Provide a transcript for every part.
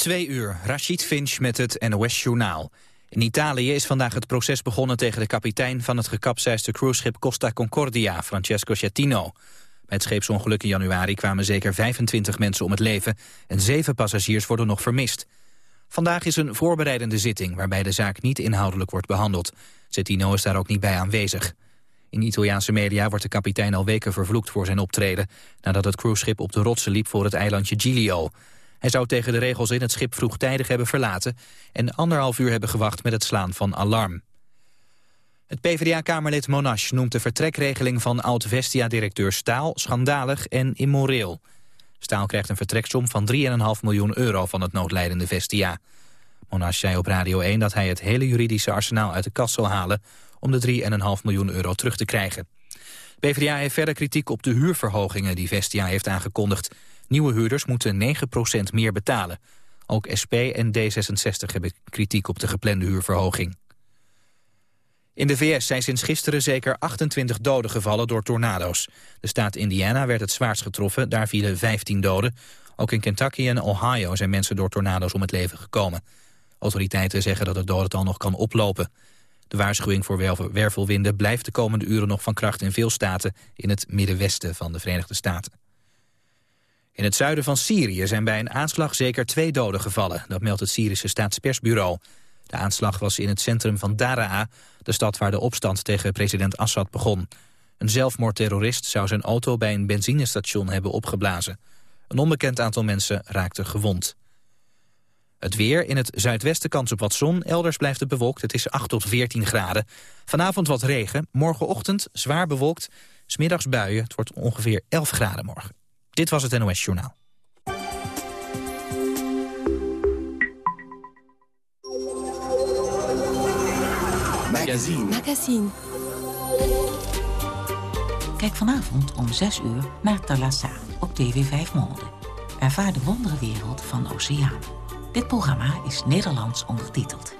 Twee uur, Rashid Finch met het NOS-journaal. In Italië is vandaag het proces begonnen tegen de kapitein van het gekapseisde cruiseschip Costa Concordia, Francesco Schettino. Bij het scheepsongeluk in januari kwamen zeker 25 mensen om het leven en zeven passagiers worden nog vermist. Vandaag is een voorbereidende zitting waarbij de zaak niet inhoudelijk wordt behandeld. Schettino is daar ook niet bij aanwezig. In Italiaanse media wordt de kapitein al weken vervloekt voor zijn optreden... nadat het cruiseschip op de rotsen liep voor het eilandje Giglio. Hij zou tegen de regels in het schip vroegtijdig hebben verlaten... en anderhalf uur hebben gewacht met het slaan van alarm. Het PvdA-kamerlid Monash noemt de vertrekregeling van oud-Vestia-directeur Staal schandalig en immoreel. Staal krijgt een vertreksom van 3,5 miljoen euro van het noodlijdende Vestia. Monash zei op Radio 1 dat hij het hele juridische arsenaal uit de kast zal halen om de 3,5 miljoen euro terug te krijgen. PvdA heeft verder kritiek op de huurverhogingen die Vestia heeft aangekondigd. Nieuwe huurders moeten 9% meer betalen. Ook SP en D66 hebben kritiek op de geplande huurverhoging. In de VS zijn sinds gisteren zeker 28 doden gevallen door tornado's. De staat Indiana werd het zwaarst getroffen, daar vielen 15 doden. Ook in Kentucky en Ohio zijn mensen door tornado's om het leven gekomen. Autoriteiten zeggen dat het dodental nog kan oplopen. De waarschuwing voor wervelwinden blijft de komende uren nog van kracht in veel staten in het middenwesten van de Verenigde Staten. In het zuiden van Syrië zijn bij een aanslag zeker twee doden gevallen. Dat meldt het Syrische staatspersbureau. De aanslag was in het centrum van Daraa, de stad waar de opstand tegen president Assad begon. Een zelfmoordterrorist zou zijn auto bij een benzinestation hebben opgeblazen. Een onbekend aantal mensen raakte gewond. Het weer, in het zuidwesten kans op wat zon, elders blijft het bewolkt. Het is 8 tot 14 graden. Vanavond wat regen, morgenochtend zwaar bewolkt. Smiddags buien, het wordt ongeveer 11 graden morgen. Dit was het NOS Journaal. Magazine. Magazine. Kijk vanavond om 6 uur naar Talassa op TV 5 Monde. Ervaar de wonderenwereld van Oceaan. Dit programma is Nederlands ondertiteld.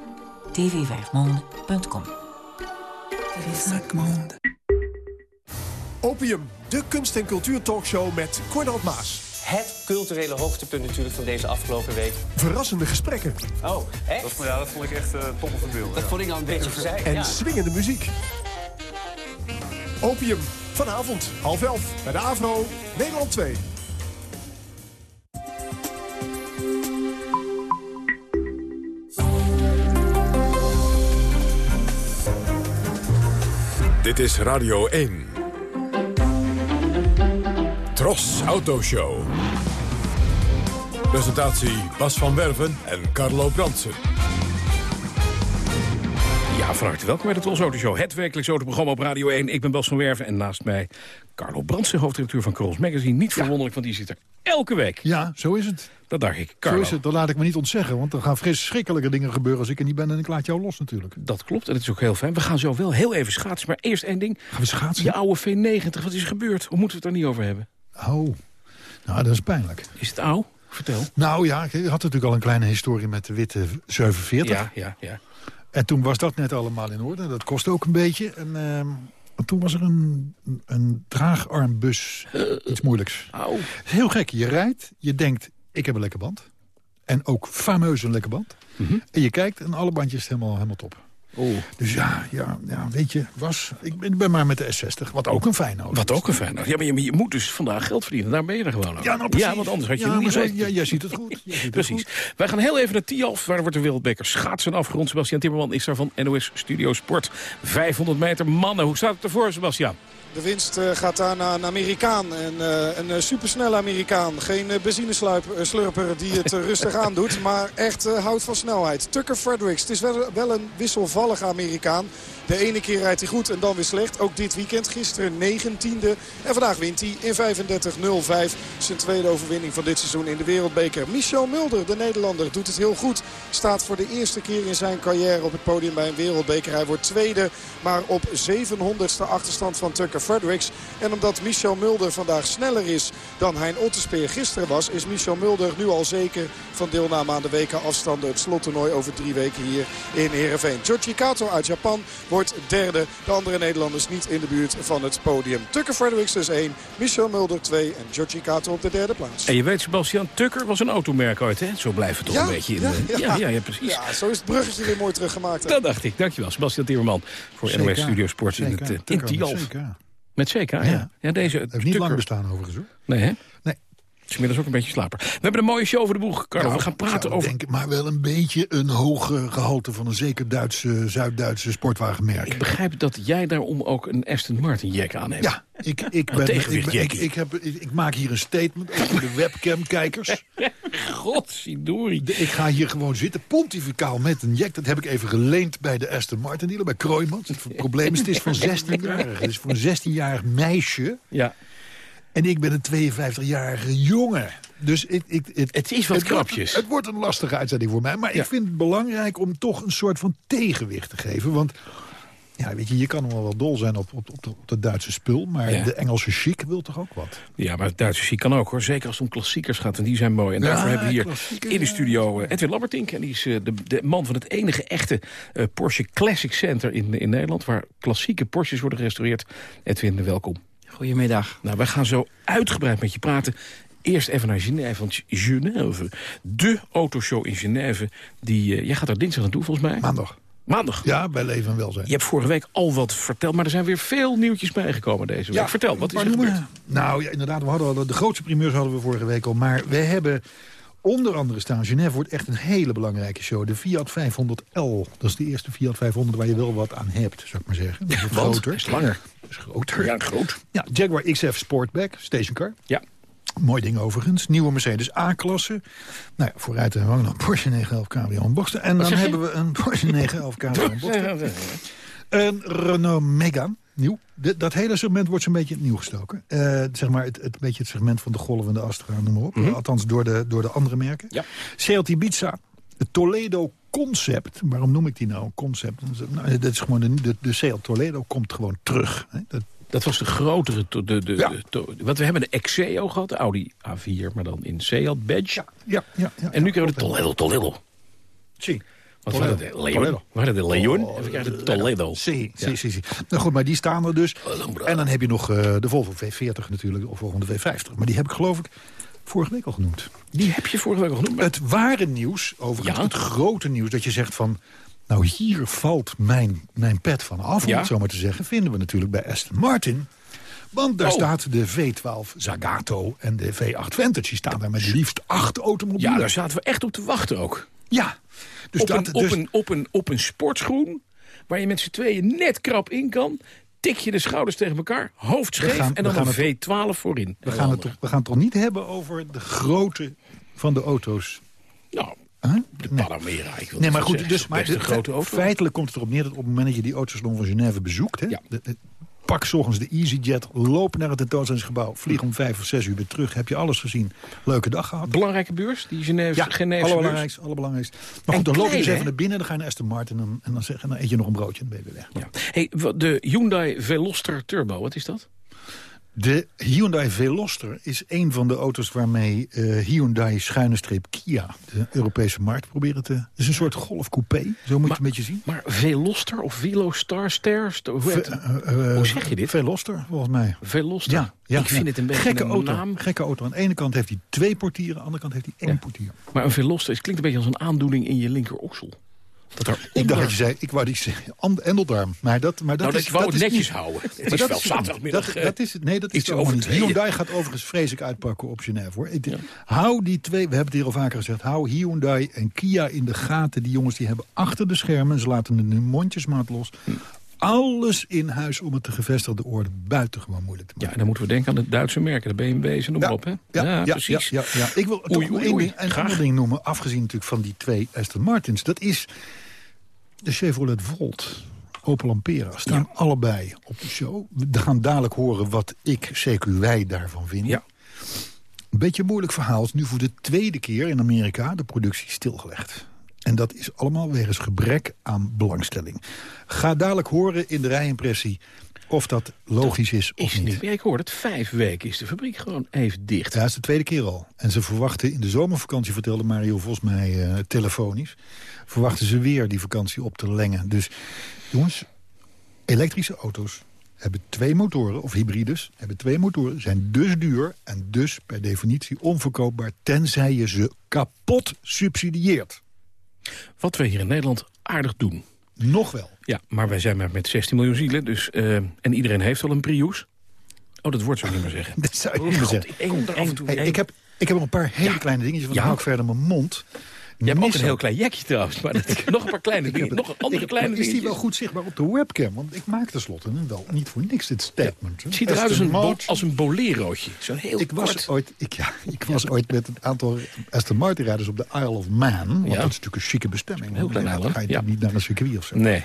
tv5monde.com Opium, de kunst- en cultuurtalkshow met Cornald Maas. Het culturele hoogtepunt natuurlijk van deze afgelopen week. Verrassende gesprekken. Oh, echt? Dat, ja, dat vond ik echt uh, top van beeld. Dat vond ik al een beetje verzeild. En ja. swingende muziek. Opium, vanavond, half elf, bij de AVRO, Nederland 2. Dit is Radio 1. Tros Autoshow. Presentatie Bas van Werven en Carlo Bransen. Ja, van harte welkom bij de Tros Autoshow. Het wekelijks autoprogramma op Radio 1. Ik ben Bas van Werven en naast mij Carlo Brandsen, hoofdredacteur van Cross Magazine. Niet verwonderlijk, want die zit er elke week. Ja, zo is het. Dat dacht ik. Carlo. Zo is het, dat laat ik me niet ontzeggen. Want er gaan verschrikkelijke dingen gebeuren als ik er niet ben... en ik laat jou los natuurlijk. Dat klopt en het is ook heel fijn. We gaan zo wel heel even schaatsen. Maar eerst één ding. Gaan we schaatsen? Je oude V90, wat is er gebeurd? Hoe moeten we het er niet over hebben? Oh, nou, dat is pijnlijk. Is het oud? Vertel. Nou ja, ik had natuurlijk al een kleine historie met de witte 47. Ja, ja, ja. En toen was dat net allemaal in orde. Dat kostte ook een beetje. En, ehm, en toen was er een, een draagarmbus. Iets moeilijks. Au. Heel gek. Je rijdt, je denkt, ik heb een lekker band. En ook fameus een lekker band. Mhm. En je kijkt en alle bandjes helemaal, helemaal top. Oh. Dus ja, ja, ja, weet je, was, ik ben, maar met de S60. Wat ook een fijn auto Wat ook een fijn. Ja, maar je, moet dus vandaag geld verdienen. Daar ben je er gewoon aan. Ja, nou precies. Ja, want anders had je Ja, niet zo- ja, jij ziet het goed. Jij ziet het Precies. goed. Wij gaan heel even naar Tialf. Waar wordt de wereldbeker schaatsen afgerond. Sebastian Timmerman is daar van NOS Studio Sport. 500 meter mannen. Hoe staat het ervoor, Sebastian? De winst eh, gaat daar naar een Amerikaan. En, eh, een eh, supersnelle Amerikaan. Geen benzineslurper die het rustig aandoet. Maar echt houdt van snelheid. Tucker Fredericks. Het is wel, een wisselvallige Amerikaan. De ene keer rijdt hij goed en dan weer slecht. Ook dit weekend. Gisteren 19e. En vandaag wint hij in 35.05. Zijn tweede overwinning van dit seizoen in de Wereldbeker. Michel Mulder, de Nederlander, doet het heel goed. Staat voor de eerste keer in zijn carrière op het podium bij een Wereldbeker. Hij wordt tweede, maar op 700ste achterstand van Tucker Fredericks. En omdat Michel Mulder vandaag sneller is dan Hein Otterspeer gisteren was... is Michel Mulder nu al zeker van deelname aan de WK-afstanden. Het slottoernooi over drie weken hier in Heerenveen. Georgi Kato uit Japan wordt derde. De andere Nederlanders niet in de buurt van het podium. Tucker Fredericks dus één, Michel Mulder twee en Georgi Kato op de derde plaats. En je weet, Sebastian, Tucker was een automerk ooit, hè? Zo blijft het toch Ja, een beetje in ja, de... ja. ja, ja, precies. Ja, zo is het bruggetje weer mooi teruggemaakt. hè. Dat dacht ik. Dankjewel, Sebastian Timmerman voor. NOS Studio Sport in, het, eh, in Tialf. Zeker. Met CK, ja. Ja. ja. deze Het heeft niet lang bestaan overigens hoor. Nee, hè? Nee. Is inmiddels ook een beetje slaper. We hebben een mooie show voor de boeg, Carlo. Nou, we gaan praten over... denken, maar wel een beetje een hoge gehalte van een zeker Duitse, Zuid-Duitse sportwagenmerk. Ik begrijp dat jij daarom ook een Aston Martin jack aan hebt. Ja, ik, ik, ben, ik, ben- ik, ik, heb, ik, ik maak hier een statement over de webcam-kijkers. Godsidori. De- Ik ga hier gewoon zitten, pontificaal met een jack. Dat heb ik even geleend bij de Aston Martin dealer, bij Kroijmans. Het probleem is, het is voor een 16-jarige. Het is voor een 16-jarig meisje. Ja. En ik ben een 52-jarige jongen. Dus ik, ik, Het is wat wordt- krapjes. het wordt een lastige uitzending voor mij. Maar Ja. ik vind het belangrijk om toch een soort van tegenwicht te geven. Want ja, weet je, je kan wel wel dol zijn op, op, op, de, op de Duitse spul. Maar Ja. de Engelse chic wil toch ook wat? Ja, maar het Duitse chic kan ook hoor. Zeker als het om klassiekers gaat. En die zijn mooi. En Ja, daarvoor hebben we hier in de studio eh, Edwin Lambertink. En die is eh, de, de man van het enige echte eh, Porsche Classic Center in, in Nederland. Waar klassieke Porsches worden gerestaureerd. Edwin, welkom. Goedemiddag. Nou, wij gaan zo uitgebreid met je praten. Eerst even naar Genève, want Genève, de autoshow in Genève... Die, eh, jij gaat daar dinsdag naartoe volgens mij. Maandag. Maandag. Ja, bij Leven en Welzijn. Je hebt vorige week al wat verteld, maar er zijn weer veel nieuwtjes bijgekomen deze week. Vertel, wat is er gebeurd? Nou ja, inderdaad, we hadden al, de grootste primeurs hadden we vorige week al. Maar we hebben onder andere staan, Genève wordt echt een hele belangrijke show. De Fiat 500L, dat is de eerste Fiat 500 waar je wel wat aan hebt, zou ik maar zeggen. Dat is groter. is langer. Dat is groter. Ja, groot. Ja, Jaguar XF Sportback, stationcar. Ja. Mooi ding overigens. Nieuwe Mercedes A-klasse. Nou ja, vooruit hebben we nog een Porsche 911 Cabrio en dan hebben we een Porsche 911 Cabrio. Een Renault Megane, nieuw. De- dat hele segment wordt zo'n beetje nieuw gestoken. Eh, zeg maar het, het beetje het segment van de golvende Astra, noem maar op. Althans door de, door de andere merken. Ja. Seat Ibiza, de Toledo Concept. Waarom noem ik die nou Concept? Nou, dat is gewoon de, de, de Seat Toledo komt gewoon terug. Hè. Dat, Dat was de grotere... De, de, Ja. de, want we hebben de Exeo gehad, de Audi A4, maar dan in Seat Badge. ja, ja, ja, ja. En nu krijgen we de Toledo, Toledo. Zie. Want we hadden de Leon, hadden de Leon en we krijgen de Toledo. Zie, zie, zie. Nou goed, maar die staan er dus. En dan heb je nog eh, de Volvo V40 natuurlijk, of volgende V50. Maar die heb ik geloof ik vorige week al genoemd. Die heb je vorige week al genoemd. maar- Het ware nieuws, overigens, Ja. het grote nieuws... dat je zegt van, nou hier valt mijn, mijn pet van af, om Ja. het zo maar te zeggen... vinden we natuurlijk bij Aston Martin. Want daar Oh. staat de V12 Zagato en de V8 Vantage. Die staan daar met liefst acht automobielen. Ja, daar zaten we echt op te wachten ook. Ja. Dus op, dat, een, op, dus- een, op, een, op een sportschoen, waar je met z'n tweeën net krap in kan... tik je de schouders tegen elkaar, hoofd We scheef gaan- en dan gaan een V12 voorin. we, gaan het we gaan het toch niet hebben over de grootte van de auto's Nou, Huh? de. Panamera, ik wil Nee, het maar goed, zeggen, dus maar de- grote auto. feitelijk komt het erop neer dat op het moment dat je die autosalon van Genève bezoekt... Hè, Ja. de- de- pak 's ochtends de EasyJet, loop naar het tentoonstellingsgebouw... vlieg om vijf of zes uur weer terug, heb je alles gezien. Leuke dag gehad. Belangrijke beurs, die Genève, Ja, Geneefse beurs. allerbelangrijkst, allerbelangrijkst. Maar goed, dan loop je klein, dus even naar binnen, dan ga je naar Aston Martin... en, en dan, zeg, en dan eet je nog een broodje en dan ben je weer weg. Ja. Hey, de Hyundai Veloster Turbo, wat is dat? De Hyundai Veloster is een van de auto's waarmee eh, Hyundai schuine streep Kia... de Europese markt proberen te... Het is een soort golfcoupé, zo moet je het een beetje zien. Maar Veloster of Velostar Hoe, Ve- het? eh, eh, Hoe zeg je dit? Veloster, volgens mij. Veloster? Ja, ja, ik vind ja. het een beetje gekke een auto. naam. Gekke auto. Aan de ene kant heeft hij twee portieren, aan de andere kant heeft hij één Ja. portier. Maar een Veloster is- klinkt een beetje als een aandoening in je linkeroksel. Dat er Ik dacht dat je zei, ik wou die endeldarm. Maar dat, maar dat nou, dat is, je wou het is netjes niet- houden. Het Maar is dat wel het zaterdagmiddag. Dat, eh, dat is het, nee, dat is het niet. Hyundai gaat overigens vreselijk uitpakken op Genève. Hoor. Ik- Hou die twee, we hebben het hier al vaker gezegd... hou Hyundai en Kia in de gaten. Die jongens die hebben achter de schermen... ze laten het nu mondjesmaat los... Alles in huis om het de gevestigde orde buitengewoon moeilijk te Ja, maken. en dan moeten we denken aan de Duitse merken. De BMW's en noem maar op, hè? Ja, ja, precies. Ja, ja, ja. Ik wil toch Oei, nog oei, één, ding, een ander ding noemen. Afgezien natuurlijk van die twee Aston Martins. Dat is de Chevrolet Volt. Opel Ampera staan allebei op de show. We gaan dadelijk horen wat ik, CQ wij, daarvan vinden. Ja. Een beetje een moeilijk verhaal. is nu voor de tweede keer in Amerika de productie stilgelegd. En dat is allemaal wegens gebrek aan belangstelling. Ga dadelijk horen in de rijimpressie of dat logisch is of Is het niet. niet. Ja, ik hoor het. Vijf weken is de fabriek gewoon even dicht. Ja, dat is de tweede keer al. En ze verwachten in de zomervakantie, vertelde Mario volgens mij eh, telefonisch... verwachten ze weer die vakantie op te lengen. Dus jongens, elektrische auto's hebben twee motoren, of hybrides, hebben twee motoren, zijn dus duur en dus per definitie onverkoopbaar, tenzij je ze kapot subsidieert. Wat we hier in Nederland aardig doen. Nog wel. Ja, maar wij zijn maar met 16 miljoen zielen. Dus, eh, en iedereen heeft al een Prius. Oh, dat woord zou ik niet meer zeggen. Dat zou ik Oh, niet meer God, zeggen. ik kom er af en toe Hey, in. ik, heb, ik heb nog een paar hele kleine dingetjes, want Ja. dan hou ik verder mijn mond. Je hebt ook een heel klein jekje trouwens. Maar dat, nog een paar kleine dingen. Nog een andere kleine maar Is die wel goed zichtbaar op de webcam? Want ik maak tenslotte en wel niet voor niks dit statement. Het ziet eruit als een, bo als een bolerootje. Zo'n heel Ik was, ooit, ik, ja, ik was ooit met een aantal Aston Martin rijders op de Isle of Man. Want Ja. dat is natuurlijk een chique bestemming. Heel klein Dan eiland, ga je ja. niet naar een circuit of zo. Nee.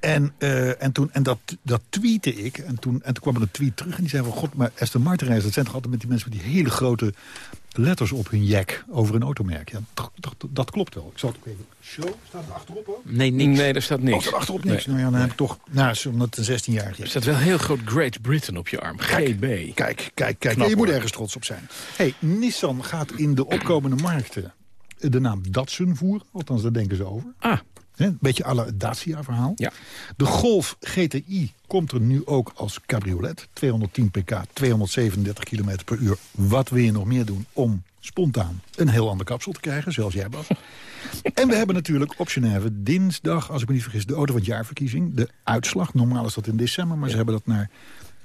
En, eh, en, toen, en dat, dat tweette ik. En toen, en toen kwam er een tweet terug. En die zei van, god, maar Aston Martin rijders... dat zijn toch altijd met die mensen met die hele grote letters op hun jack... over een automerk. Ja, dat, dat, dat klopt wel. Ik zal het ook even... Show, staat er achterop ook? Nee, niks. Nee, daar staat Oh, niks. staat achterop niks. Nee. Nou ja, dan heb ik toch... Nou, zo'n 16-jarige. Er staat wel heel groot Great Britain op je arm. GB. Kijk, kijk, kijk. Knap, je moet ergens trots op zijn. Hey, Nissan gaat in de opkomende markten de naam Datsun voeren. Althans, daar denken ze over. Ah, Een beetje à la het Dacia-verhaal. Ja. De Golf GTI komt er nu ook als cabriolet. 210 pk, 237 km per uur. Wat wil je nog meer doen om spontaan een heel ander kapsel te krijgen? Zoals jij, Bas. en we hebben natuurlijk op Genève dinsdag, als ik me niet vergis... de auto van het jaarverkiezing. De uitslag. Normaal is dat in december, maar ze hebben dat naar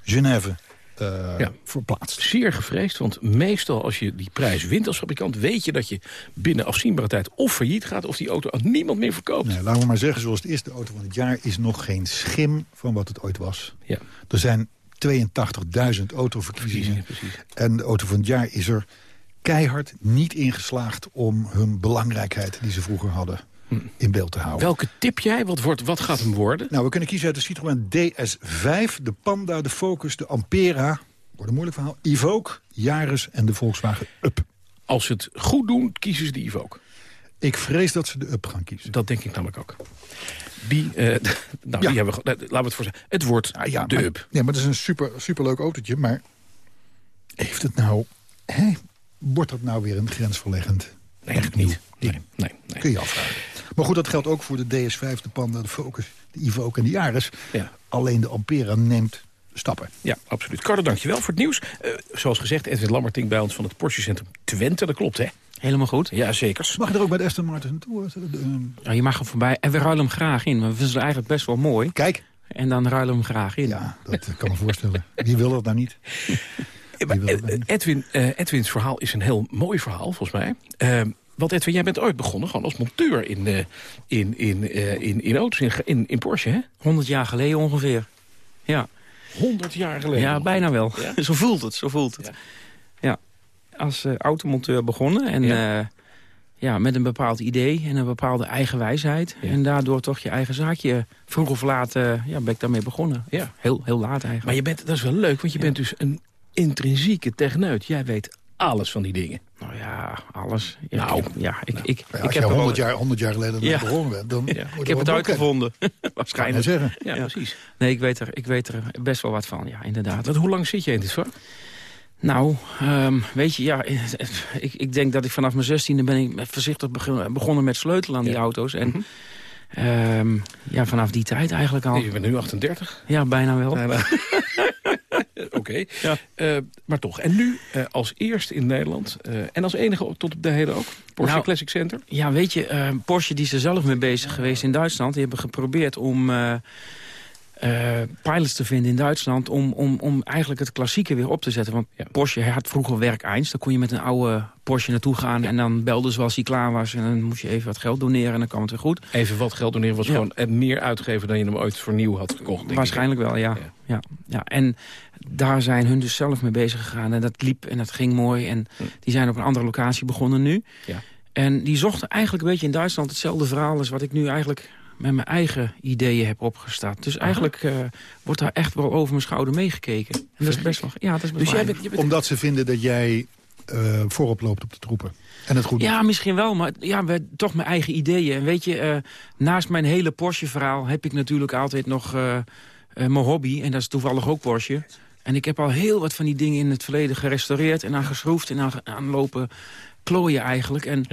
Genève eh, Ja. verplaatst. zeer gevreesd. Want meestal als je die prijs wint als fabrikant... weet je dat je binnen afzienbare tijd of failliet gaat... of die auto aan niemand meer verkoopt. Nee, laten we maar zeggen, zoals het is, de auto van het jaar... is nog geen schim van wat het ooit was. Ja. Er zijn 82.000 autoverkiezingen. Precies, precies. En de auto van het jaar is er keihard niet ingeslaagd... om hun belangrijkheid die ze vroeger hadden in beeld te houden. Welke tip jij? Wat, wordt, wat gaat hem worden? Nou, we kunnen kiezen uit de Citroën DS5, de Panda, de Focus, de Ampera... wordt een moeilijk verhaal, Evoque, Yaris en de Volkswagen Up. Als ze het goed doen, kiezen ze die Evoque. Ik vrees dat ze de Up gaan kiezen. Dat denk ik namelijk ook. Die, eh, nou, Ja. die hebben we, ge- laten we het voor zeggen. Het wordt Ah, ja, de maar, Up. Ja, maar dat is een super, superleuk autootje. Maar heeft het nou... Hè, wordt dat nou weer een grensverleggend? Nee, eigenlijk niet. Nee, nee, nee. Kun je afvragen. Maar goed, dat geldt ook voor de DS5, de Panda, de Focus, de Evoque en de Yaris. Ja. Alleen de Ampera neemt stappen. Ja, absoluut. Carlo, dankjewel voor het nieuws. Eh, zoals gezegd, Edwin Lammerting bij ons van het Porsche Centrum Twente. Dat klopt, hè? Helemaal goed. Ja, zeker. Mag je er ook bij de Aston Martin naartoe? Eh, Ja, je mag er voorbij. En we ruilen hem graag in. Maar we vinden ze eigenlijk best wel mooi. Kijk, En dan ruilen we hem graag in. ja, dat kan me voorstellen. Wie wil dat nou niet? Eh, eh, nou niet? Edwin, eh, Edwins verhaal is een heel mooi verhaal, volgens mij. Eh, want Edwin, jij bent ooit begonnen gewoon als monteur in, eh, in, in, eh, in, in auto's, in, in, in Porsche, hè? 100 jaar geleden ongeveer. Ja, 100 jaar geleden. ja bijna wel. Ja? zo voelt het, zo voelt het. Ja. Ja. Als eh, automonteur begonnen. En Ja. ja. met een bepaald idee en een bepaalde eigen wijsheid. En daardoor toch je eigen zaakje vroeg of laat ja, ben ik daarmee begonnen. Ja. Heel, heel laat eigenlijk. Maar je bent, dat is wel leuk, want je bent dus een intrinsieke techneut. Jij weet alles van die dingen. Nou ja, alles. Ja, Nou. ik, ja, ik, ik, Ja, ik heb je er 100 wel- jaar, 100 jaar geleden Ja. begonnen bent, dan Ja, ik heb het uitgevonden. Waarschijnlijk. zeggen. Ja, Ja. precies. Nee, ik weet, er, ik weet er best wel wat van, ja, inderdaad. Want hoe lang zit je in dit vak? Nou, ehm, weet je, ja, ik, ik denk dat ik vanaf mijn zestiende ben ik voorzichtig begonnen met sleutelen aan die Ja. auto's. En Mhm. ehm, ja, vanaf die tijd eigenlijk al. Je bent nu 38. Ja, bijna wel. Oké. Ja. Eh, maar toch. En nu eh, als eerste in Nederland. eh, en als enige tot op de heden ook. Porsche Nou, Classic Center. Ja, weet je, eh, Porsche die is er zelf mee bezig geweest in Duitsland. Die hebben geprobeerd om eh, eh, pilots te vinden in Duitsland... Om, om, om eigenlijk het klassieke weer op te zetten. Want Ja. Porsche had vroeger werk Eins. Daar kon je met een oude Porsche naartoe gaan... en dan belden ze als hij klaar was... en dan moest je even wat geld doneren en dan kwam het weer goed. Even wat geld doneren was Ja. gewoon eh, meer uitgeven dan je hem ooit voor nieuw had gekocht. denk ik. Waarschijnlijk wel. Ja. Ja. Ja, En daar zijn hun dus zelf mee bezig gegaan. En dat liep en dat ging mooi. En Hm. die zijn op een andere locatie begonnen nu. Ja. En die zochten eigenlijk een beetje in Duitsland hetzelfde verhaal... als wat ik nu eigenlijk met mijn eigen ideeën heb opgestart. Dus eigenlijk eh, wordt daar echt wel over mijn schouder meegekeken. En dat is best wel... Ja, dat is best Dus jij wel- bent, je bent Omdat ze vinden dat jij eh, voorop loopt op de troepen. En het goed doet. Ja, misschien wel, maar ja, we, toch mijn eigen ideeën. En weet je, eh, naast mijn hele Porsche-verhaal... heb ik natuurlijk altijd nog eh, eh, mijn hobby. En dat is toevallig ook Porsche. En ik heb al heel wat van die dingen in het verleden gerestaureerd... en aan geschroefd en aan, aan lopen klooien eigenlijk. En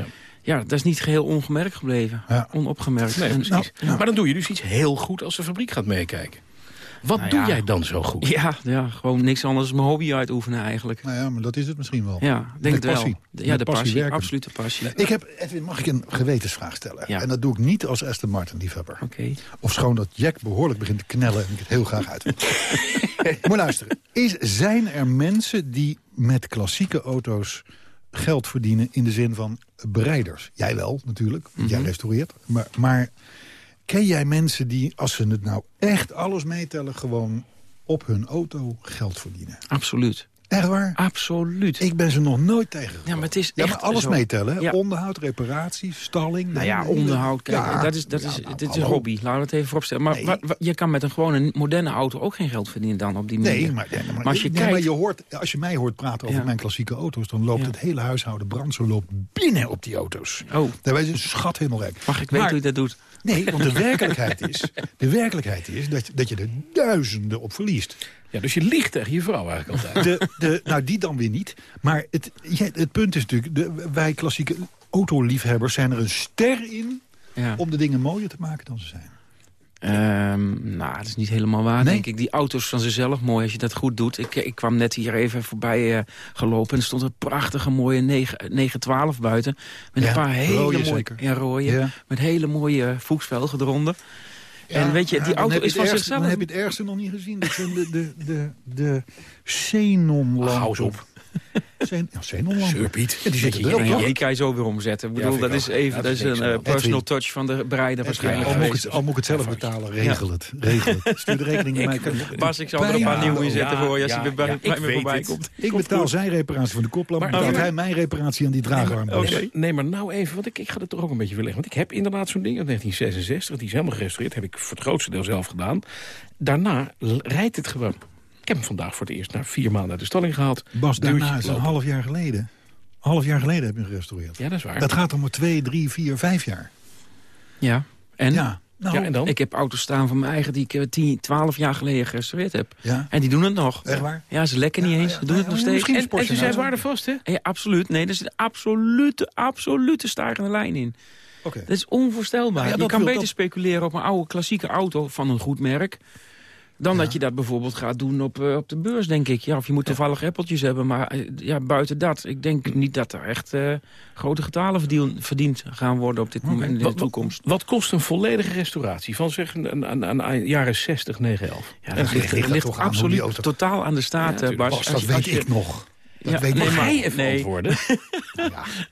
ja. dat is niet geheel ongemerkt gebleven. Onopgemerkt. Nee, En- precies. Maar dan doe je dus iets heel goed als de fabriek gaat meekijken. Wat Nou doe ja. jij dan zo goed? Ja, ja, gewoon niks anders dan mijn hobby uitoefenen eigenlijk. Nou ja, maar dat is het misschien wel. Ja, denk Met het wel. Ja, Met de passie passie, werken. absolute passie. Ik heb, Edwin, mag ik een gewetensvraag stellen? Ja. En dat doe ik niet als Aston Martin liefhebber. Oké. Of schoon dat Jack behoorlijk begint te knellen en ik het heel graag uit maar luisteren, is, zijn er mensen die met klassieke auto's geld verdienen... in de zin van bereiders? Jij wel, natuurlijk, want jij restaureert. Maar, maar ken jij mensen die, als ze het nou echt alles meetellen... gewoon op hun auto geld verdienen? Absoluut. Echt waar? Absoluut. Ik ben ze nog nooit tegengekomen. Ja, maar het is Ja, echt maar alles zo. meetellen? Ja. Onderhoud, reparatie, stalling. Nou ja, onderhoud, kijk, Ja. dat is, dat is, nou, dit is een hobby. Laten we het even vooropstellen. Maar Nee. je kan met een gewone moderne auto ook geen geld verdienen dan op die manier. Nee, maar, maar, als je kijkt... maar je hoort, als je mij hoort praten over mijn klassieke auto's... dan loopt het hele huishouden brandsen loopt binnen op die auto's. Oh, Daarbij is een schat helemaal rijk. mag ik weten hoe je dat doet? Nee, want de werkelijkheid is, de werkelijkheid is dat, dat je er duizenden op verliest. Ja, dus je liegt tegen je vrouw eigenlijk altijd. De, de, nou, die dan weer niet. Maar het, ja, het punt is natuurlijk, de, wij klassieke autoliefhebbers zijn er een ster in... Ja. om de dingen mooier te maken dan ze zijn. Ehm, nou, dat is niet helemaal waar, Nee? denk ik. Die auto's van zichzelf mooi als je dat goed doet. Ik, ik kwam net hier even voorbij eh, gelopen... en er stond een prachtige mooie 9, 912 buiten. Met Ja, een paar hele rode mooie... zeker. Ja, rode. Ja. Met hele mooie Fuchsvelgen eronder. En weet je, die auto is van zichzelf... Dan heb je het ergste nog niet gezien. Dat zijn de, de, de, de xenonlampen. Hou eens op. Ja, die zitten Je- toch? die kan je zo weer omzetten. Ik bedoel, ik dat is ook. even, Ja, dat is dat is een eh, personal touch van de breider waarschijnlijk al, moet het, al moet ik het zelf betalen, regel het. Regel het. Stuur de rekening naar mij. Bas, ik zal er een paar nieuwe inzetten ja, voor je als ja, je weer bij, ja, bij ik me weet voorbij komt. Ik betaal zijn reparatie van de koplamp. Maar- betaalt hij mijn reparatie aan die draagarm. Nee, maar- Nee, maar nou even, want ik, ga het toch ook een beetje verleggen. Want ik heb inderdaad zo'n ding uit 1966, die is helemaal gerestaureerd. Heb ik voor het grootste deel zelf gedaan. Daarna rijdt het gewoon. Ik heb hem vandaag voor het eerst na vier maanden uit de stalling gehaald. Bas, daarna is een half jaar geleden. Een half jaar geleden heb je hem gerestaureerd. Ja, dat is waar. Dat gaat om maar twee, drie, vier, vijf jaar. Ja, en? Ja, nou, ja, en dan? Ik heb auto's staan van mijn eigen die ik eh, 10, 12 jaar geleden gerestaureerd heb. Ja. En die doen het nog. Echt waar? Ja, ze lekken niet eens. ja, Ze doen het nog steeds. misschien En, en ze zijn nou- waardevast, hè? Ja, absoluut. Nee, er zit een absolute, absolute stijgende lijn in. Oké. Dat is onvoorstelbaar. Ja, je kan beter dat- speculeren op een oude klassieke auto van een goed merk... dan Ja. dat je dat bijvoorbeeld gaat doen op, eh, op de beurs, denk ik. Ja, of je moet toevallig appeltjes hebben. Maar eh, ja, buiten dat, ik denk niet dat er echt eh, grote getalen verdien- verdiend gaan worden... op dit moment in de Wat, toekomst. wat kost een volledige restauratie van zeg een, een, een, een jaren 60, 911? Ja, dat ligt, ligt dat aan absoluut totaal aan de staat, Ja, Bas. Bas, dat Als weet als je- ik nog. Dat Ja, weet nee, ik maar- even nee. antwoorden.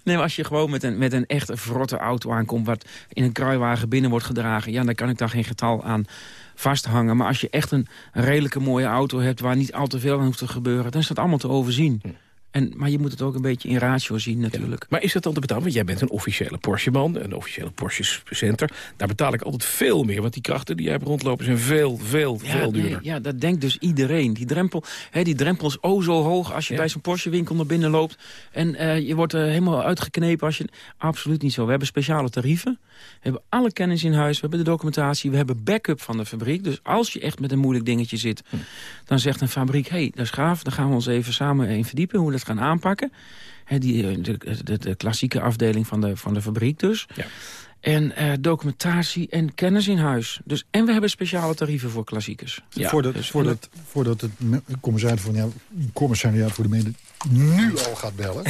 Nee, maar als je gewoon met een, met een echte verrotte auto aankomt... wat in een kruiwagen binnen wordt gedragen... ja, dan kan ik daar geen getal aan vasthangen. Maar als je echt een redelijke mooie auto hebt... waar niet al te veel aan hoeft te gebeuren... dan is dat allemaal te overzien. En, maar je moet het ook een beetje in ratio zien natuurlijk. Maar is dat dan te betalen? Want jij bent een officiële Porsche-man, een officiële Porsche-center. Daar betaal ik altijd veel meer, want die krachten die jij hebt rondlopen... zijn veel, veel, Ja, veel nee, duurder. ja, dat denkt dus iedereen. Die drempel, hè, die drempel is oh zo hoog als je Ja. bij zo'n Porsche-winkel naar binnen loopt. En eh, je wordt er helemaal uitgeknepen. Als je... Absoluut niet zo. We hebben speciale tarieven. We hebben alle kennis in huis. We hebben de documentatie. We hebben backup van de fabriek. Dus als je echt met een moeilijk dingetje zit... Hm. Dan zegt een fabriek, hé, hey, dat is gaaf. Dan gaan we ons even samen in verdiepen hoe we dat gaan aanpakken. Hè, die, eh, de, de, de klassieke afdeling van de, van de fabriek dus. Ja. En eh, documentatie en kennis in huis. Dus, en we hebben speciale tarieven voor klassiekers. Ja, voordat, dus- voordat, voordat het commissariaat voor, ja, commissariaat voor de mede nu al gaat bellen.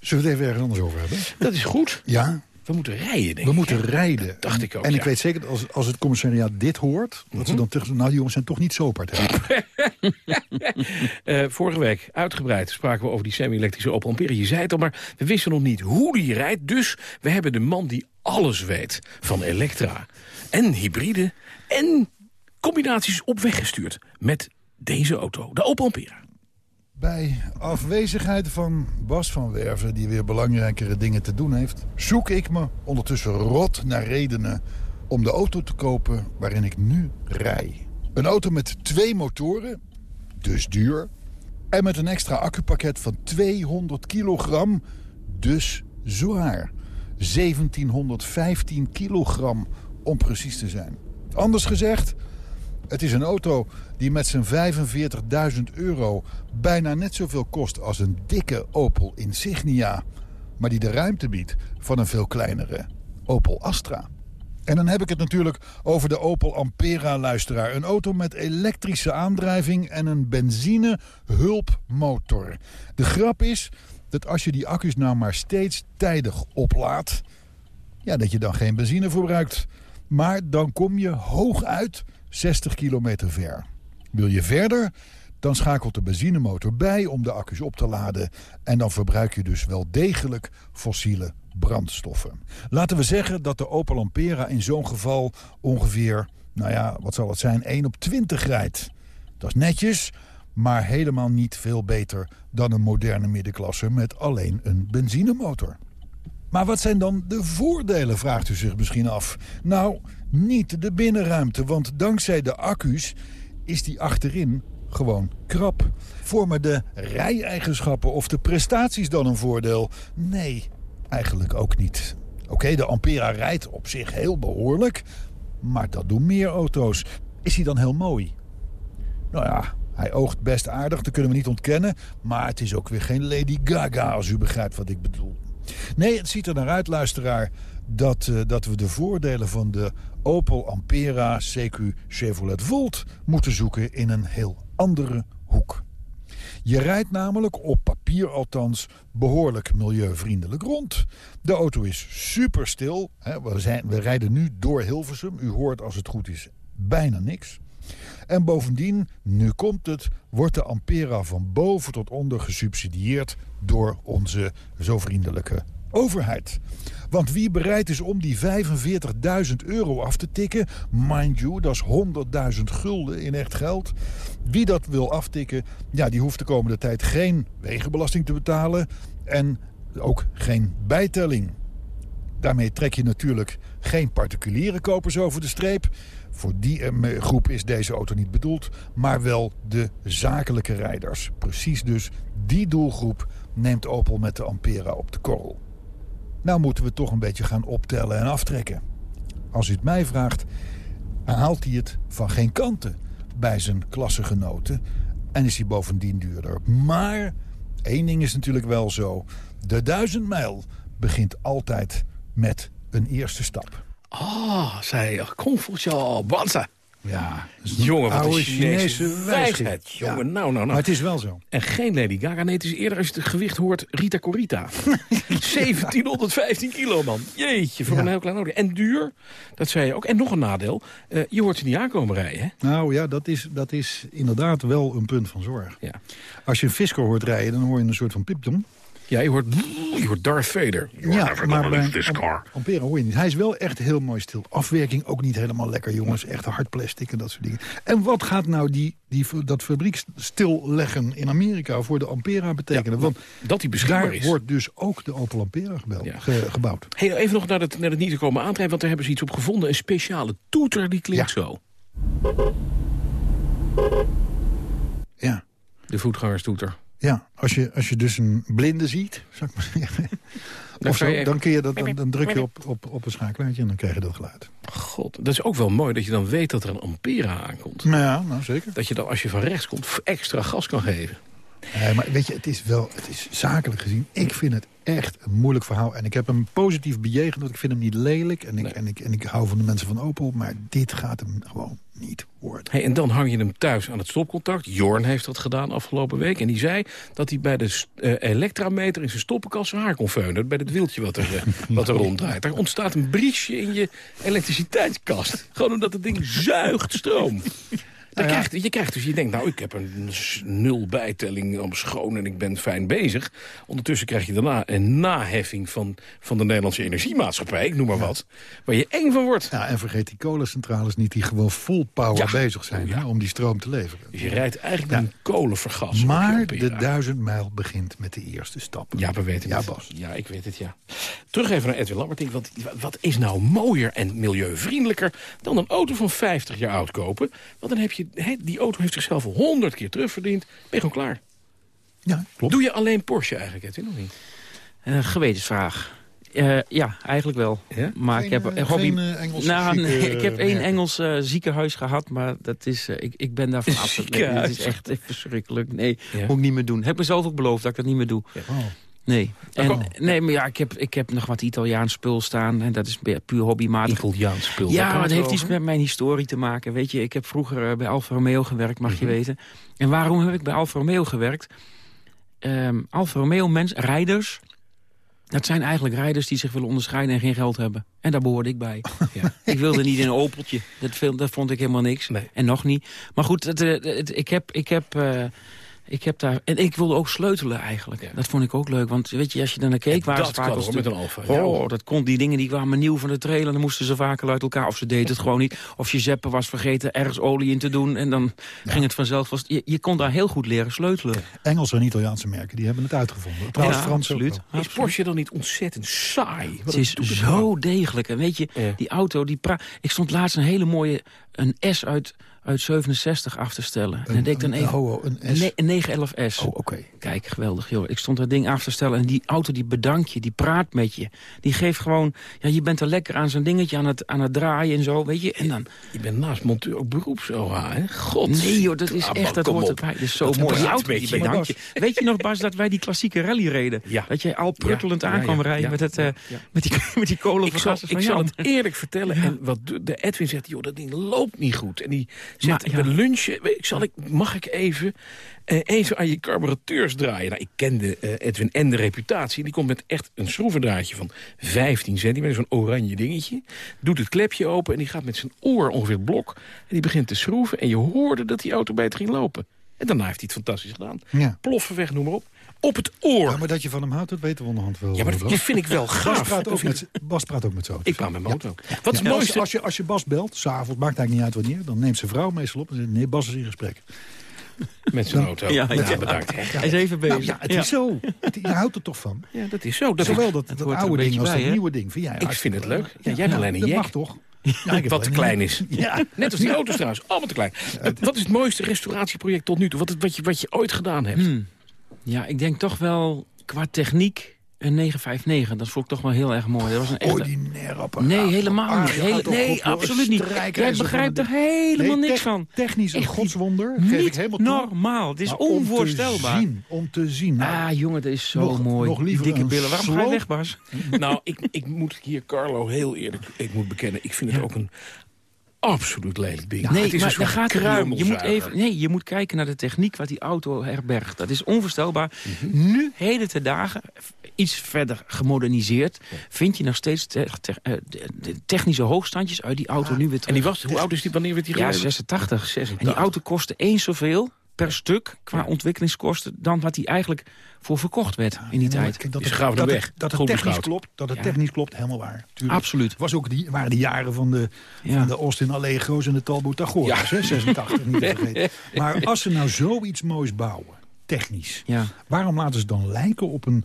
Zullen we het even ergens anders over hebben? Dat is goed. Ja, We moeten rijden, denk we ik. moeten hè? rijden. dacht ik ook, En ik weet zeker dat als, als het commissariaat dit hoort... dat ze dan tegen nou die jongens zijn toch niet zo partij. Eh, vorige week, uitgebreid, spraken we over die semi-elektrische Opel Ampera. Je zei het al, maar we wisten nog niet hoe die rijdt. Dus we hebben de man die alles weet van Elektra en hybride... en combinaties op weg gestuurd met deze auto, de Opel Ampera. Bij afwezigheid van Bas van Werven, die weer belangrijkere dingen te doen heeft... zoek ik me ondertussen rot naar redenen om de auto te kopen waarin ik nu rij. Een auto met twee motoren, dus duur... en met een extra accupakket van 200 kilogram, dus zwaar. 1715 kilogram om precies te zijn. Anders gezegd, Het is een auto die met zijn 45.000 euro bijna net zoveel kost als een dikke Opel Insignia. Maar die de ruimte biedt van een veel kleinere Opel Astra. En dan heb ik het natuurlijk over de Opel Ampera-luisteraar. Een auto met elektrische aandrijving en een benzine-hulpmotor. De grap is dat als je die accu's nou maar steeds tijdig oplaadt... Ja, dat je dan geen benzine verbruikt. Maar dan kom je hooguit 60 kilometer ver. Wil je verder, dan schakelt de benzinemotor bij om de accu's op te laden. En dan verbruik je dus wel degelijk fossiele brandstoffen. Laten we zeggen dat de Opel Ampera in zo'n geval ongeveer, nou ja, wat zal het zijn, 1 op 20 rijdt. Dat is netjes, maar helemaal niet veel beter dan een moderne middenklasse met alleen een benzinemotor. Maar wat zijn dan de voordelen, vraagt u zich misschien af. Nou, niet de binnenruimte, want dankzij de accu's is die achterin gewoon krap. Vormen de rijeigenschappen of de prestaties dan een voordeel? Nee, eigenlijk ook niet. Oké, de Ampera rijdt op zich heel behoorlijk, maar dat doen meer auto's. Is hij dan heel mooi? Nou ja, hij oogt best aardig, dat kunnen we niet ontkennen. Maar het is ook weer geen Lady Gaga, als u begrijpt wat ik bedoel. Nee, het ziet er naar uit, luisteraar, dat, uh, dat we de voordelen van de Opel Ampera CQ Chevrolet Volt moeten zoeken in een heel andere hoek. Je rijdt namelijk, op papier althans, behoorlijk milieuvriendelijk rond. De auto is super stil. We, zijn, we rijden nu door Hilversum. U hoort als het goed is bijna niks. En bovendien, nu komt het, wordt de Ampera van boven tot onder gesubsidieerd door onze zo vriendelijke overheid. Want wie bereid is om die 45.000 euro af te tikken... mind you, dat is 100.000 gulden in echt geld... wie dat wil aftikken, ja, die hoeft de komende tijd geen wegenbelasting te betalen... en ook geen bijtelling. Daarmee trek je natuurlijk geen particuliere kopers over de streep... Voor die groep is deze auto niet bedoeld, maar wel de zakelijke rijders. Precies dus die doelgroep neemt Opel met de Ampera op de korrel. Nou moeten we toch een beetje gaan optellen en aftrekken. Als u het mij vraagt, haalt hij het van geen kanten bij zijn klassegenoten... en is hij bovendien duurder. Maar één ding is natuurlijk wel zo. De duizend mijl begint altijd met een eerste stap. Ah, zei Confucius Banza. Ja, jongen, wat oude Chinese Chinese wijsheid. Ja. Jongen, nou, nou, nou. Maar het is wel zo. En geen Lady Gaga. Nee, het is eerder als je het gewicht hoort Rita Corita. 1715 kilo, man. Jeetje, voor Ja. een heel klein auto. En duur, dat zei je ook. En nog een nadeel, eh, je hoort ze niet aankomen rijden, hè? Nou ja, dat is, dat is inderdaad wel een punt van zorg. Ja. Als je een Fisco hoort rijden, dan hoor je een soort van piepdom. Ja, je hoort, je hoort Darth Vader. Ja, maar bij Am- Ampera hoor je niet. Hij is wel echt heel mooi stil. Afwerking ook niet helemaal lekker, jongens. Echt hard plastic en dat soort dingen. En wat gaat nou die, die, dat fabriek stilleggen in Amerika voor de Ampera betekenen? Want dat die beschikbaar daar is. wordt dus ook de Opel Ampera gebeld, Ja. ge- gebouwd. Hey, even nog naar het, naar het niet te komen aantreffen, want daar hebben ze iets op gevonden. Een speciale toeter, die klinkt zo. Ja. De voetgangerstoeter. Ja, als je, als je dus een blinde ziet, zou ik maar zeggen. Dan zo, even- kun je dat, dan, dan druk je op, op, op een schakelaartje en dan krijg je dat geluid. God, dat is ook wel mooi dat je dan weet dat er een Ampera aankomt. Nou ja, nou zeker. Dat je dan, als je van rechts komt, extra gas kan geven. Nee, maar weet je, het is wel, het is zakelijk gezien. Ik vind het echt een moeilijk verhaal. En ik heb hem positief bejegend, want ik vind hem niet lelijk. En ik, en, ik, en ik hou van de mensen van Opel. Maar dit gaat hem gewoon niet worden. Hey, en dan hang je hem thuis aan het stopcontact. Jorn heeft dat gedaan afgelopen week. En die zei dat hij bij de eh, elektrameter in zijn stoppenkast zijn haar kon veunen. Bij het wieltje wat er, eh, wat er ronddraait. Er ontstaat een briesje in je elektriciteitskast. Gewoon omdat het ding zuigt stroom. Nou ja. krijgt, je krijgt dus, je denkt, nou, ik heb een nul bijtelling om schoon en ik ben fijn bezig. Ondertussen krijg je daarna een naheffing van, van de Nederlandse Energiemaatschappij, ik noem maar wat. Waar je eng van wordt. Ja, en vergeet die kolencentrales niet die gewoon full power Ja. bezig zijn hè, om die stroom te leveren. Dus je rijdt eigenlijk met een je Maar de duizend mijl begint met de eerste stap. Ja, we weten Ja, het. Bas. Ja, ik weet het, ja. Terug even naar Edwin Lambertink. Want wat is nou mooier en milieuvriendelijker... dan een auto van 50 jaar oud kopen? Want dan heb je... hè, die auto heeft zichzelf al 100 keer terugverdiend. Ben je gewoon klaar. Ja, klopt. Doe je alleen Porsche eigenlijk, Edwin, of niet? Een gewetensvraag. Eh, ja, eigenlijk wel. Ja? Maar Geen, ik heb eh, een hobby... geen, Engelse nou, zieke, nee, ik heb één? Engels ziekenhuis gehad, maar dat is, ik, ik ben daarvan af. Het is echt verschrikkelijk. Nee, Ja. moet ik niet meer doen. Heb mezelf ook beloofd dat ik dat niet meer doe. Oh. Nee. En, nee, maar ja, ik heb, ik heb nog wat Italiaans spul staan. En dat is puur hobbymatig. Italiaans spul. Ja, maar het heeft over? iets met mijn historie te maken. Weet je, ik heb vroeger eh, bij Alfa Romeo gewerkt, mag Mhm. je weten. En waarom heb ik bij Alfa Romeo gewerkt? Ehm Alfa Romeo mens, rijders... Dat zijn eigenlijk rijders die zich willen onderscheiden en geen geld hebben. En daar behoorde ik bij. Ja. Ik wilde niet in een Opeltje. Dat, vond ik helemaal niks. Nee. En nog niet. Maar goed, het, eh, het- ik, heb, ik, heb, eh, ik heb daar... En ik wilde ook sleutelen eigenlijk. Ja. Dat vond ik ook leuk. Want weet je, als je daar naar keek... waren dat ze vaak met een Alfa. Oh, Ja. dat kon. Die dingen die kwamen nieuw van de trailer. Dan moesten ze vaker uit elkaar. Of ze deden het gewoon niet. Of je zeppen was vergeten ergens olie in te doen. En dan ging het vanzelf vast. Je, je kon daar heel goed leren sleutelen. Engelse en Italiaanse merken, die hebben het uitgevonden. Trouwens, Ja, Frans ook absoluut. wel. Is Porsche dan niet ontzettend saai? Wat Het is zo degelijk. En weet je, Ja. die auto, die pra ik stond laatst een hele mooie een S uit, uit 67 af te stellen. en dan Een, deed ik dan een, even... oh, een S. Nee, een 911S. Oh, oké. Kijk, geweldig, joh. Ik stond dat ding af te stellen en die auto die bedankt je, die praat met je. Die geeft gewoon, ja, je bent er lekker aan zo'n dingetje aan het, aan het draaien en zo, weet je. En dan, Je bent naast monteur ook beroeps-OH, hè? God. nee joh, dat is Ah, echt, dat hoort erbij. Dat is zo Dat mooi. Die auto, die bedankt je. Weet je nog, Bas, dat wij die klassieke rally reden? Ja. Dat jij al pruttelend Ja, aan ja, kwam rijden met, het, eh, met die, met die kolen Ik zal, ik zal het eerlijk vertellen. En wat de Edwin zegt, joh, dat ding loopt niet goed. En die zegt, Maar, ja. we lunchen. Ik zal ik, mag ik even eh, even aan je carburateurs draaien? Nou, ik kende eh, Edwin en de reputatie. Die komt met echt een schroevendraadje van 15 centimeter. Zo'n oranje dingetje. Doet het klepje open en die gaat met zijn oor ongeveer het blok. En die begint te schroeven. En je hoorde dat die auto beter ging lopen. En daarna heeft hij het fantastisch gedaan. Ja. Ploffen weg, noem maar op. Op het oor. Ja, maar dat je van hem houdt, dat weten we onderhand wel. Ja, maar dat Bas. vind ik wel Bas gaaf. praat Dat ook met, Bas praat ook met zo. Ik praat met mijn auto. Wat is Ja, het als, mooiste? als, je, als je Bas belt, s'avonds, maakt eigenlijk niet uit wanneer... dan neemt zijn vrouw meestal op en zegt... nee, Bas is in gesprek. Met zijn auto. Ja, Ja, ja. bedankt. Hij is even bezig. Nou, ja, het is zo. Het- je houdt er toch van. Ja, dat is zo. Dat is, Zowel dat, dat oude ding als bij, dat nieuwe ding. Vind jij ik vind het leuk. Ja, jij hebt alleen een dat mag toch? Ja, Wat te klein is. Ja. Net als die auto's trouwens. Allemaal te klein. Wat is het mooiste restauratieproject tot nu toe? Wat, wat, je, wat je ooit gedaan hebt? Hmm. Ja, ik denk toch wel qua techniek een 959. Dat vond ik toch wel heel erg mooi. Dat was een echte... Ordinair apparaat. Nee, helemaal niet. Ah, Hele- toch nee, absoluut niet. Jij begrijpt er helemaal Nee, niks van. Technisch een godswonder. Geef ik Niet helemaal toe. normaal. Het is Maar om te onvoorstelbaar. zien, om te zien. Nou, Ah, jongen, dat is zo Nog- mooi. nog Die liever dikke billen. Waarom ga je weg, Bas? Nou, ik, ik moet hier Carlo heel eerlijk ik moet bekennen. Ik vind het ook een absoluut lelijk ding. nee, het is maar een soort gaat het. Je moet, even, nee, je moet kijken naar de techniek wat die auto herbergt. Dat is onvoorstelbaar. Mhm. Nu, heden te dagen, iets verder gemoderniseerd... vind je nog steeds te- te- eh, de- technische hoogstandjes uit die auto nu weer terug. En die was, hoe oud is die? Wanneer werd die Ja, geleverd? 86. 86. En die auto kostte eens zoveel per stuk qua ontwikkelingskosten... dan wat die eigenlijk voor verkocht werd in die tijd. kijk, dat Is het- Gouden dat het- weg. Dat het technisch klopt, dat het Ja. technisch klopt, helemaal waar. Tuurlijk. Absoluut. Het was ook die, waren de jaren van de, Ja. van de Austin Allegro's en de Talbot Tagoras, hè, 86, niet te vergeten. Maar als ze nou zoiets moois bouwen, technisch... Ja. waarom laten ze dan lijken op een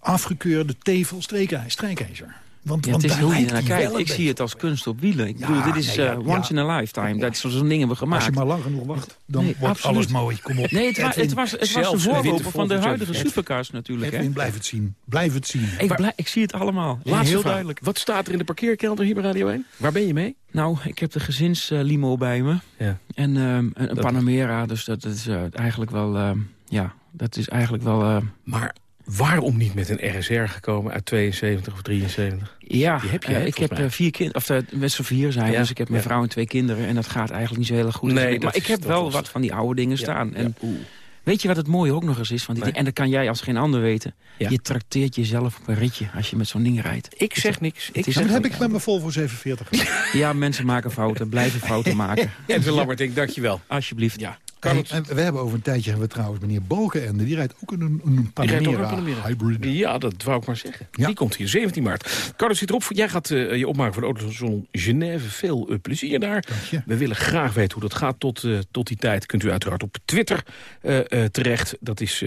afgekeurde tevel strijkij- strijkijzer? Want, Ja, want het is hoe je lijkt naar die kijkt. een Ik zie het als kunst op wielen. Ik Ja, bedoel, dit is nee, ja, eh, once in a lifetime. Dat is zo'n dingen we Als je gemaakt. maar lang genoeg wacht, dan Nee, wordt absoluut. alles mooi. Kom op. Nee, het, Edwin, het was, het was de zelfs voorloper van de huidige Edwin. supercars natuurlijk. Hè? Blijf het zien. Blijf het zien. Ik, blij- ik zie het allemaal. Laatste Heel vraag. duidelijk. Wat staat er in de parkeerkelder hier bij Radio 1? Waar ben je mee? Nou, ik heb de gezinslimo bij me. Ja. En ehm, een, een Panamera. Dus dat is eh, eigenlijk wel... ehm, ja, dat is eigenlijk wel... eh, Maar waarom niet met een RSR gekomen uit 72 of 73? ja, Die heb je, eh, hè, ik heb mij. eh, vier kinderen. Of eh, met z'n vier zijn. Ja, Dus ik heb mijn ja. vrouw en twee kinderen. En dat gaat eigenlijk niet zo heel erg goed. Nee, Dus- maar ik heb wel wat van die oude dingen staan. En weet je wat het mooie ook nog eens is? Van die Nee. dingen? En dat kan jij als geen ander weten. Ja. Je trakteert jezelf op een ritje als je met zo'n ding rijdt. Ik zeg niks. Ik zeg dat heb ik met mijn Volvo 47 gedaan. Ja, mensen maken fouten. Blijven fouten maken. Edwin Lammertink, dankjewel. Alsjeblieft. Ja. Hey, Carlos, en we hebben over een tijdje hebben we trouwens meneer Balkenende. Die rijdt ook een, een Die rijdt ook Panamera, een Panamera. hybrid. Ja, dat wou ik maar zeggen. Ja. Die komt hier 17 maart. Carlos zit erop. Jij gaat eh, je opmaken voor de Autosalon Genève. Veel eh, plezier daar. We willen graag weten hoe dat gaat. Tot, eh, tot die tijd kunt u uiteraard op Twitter terecht. Dat is,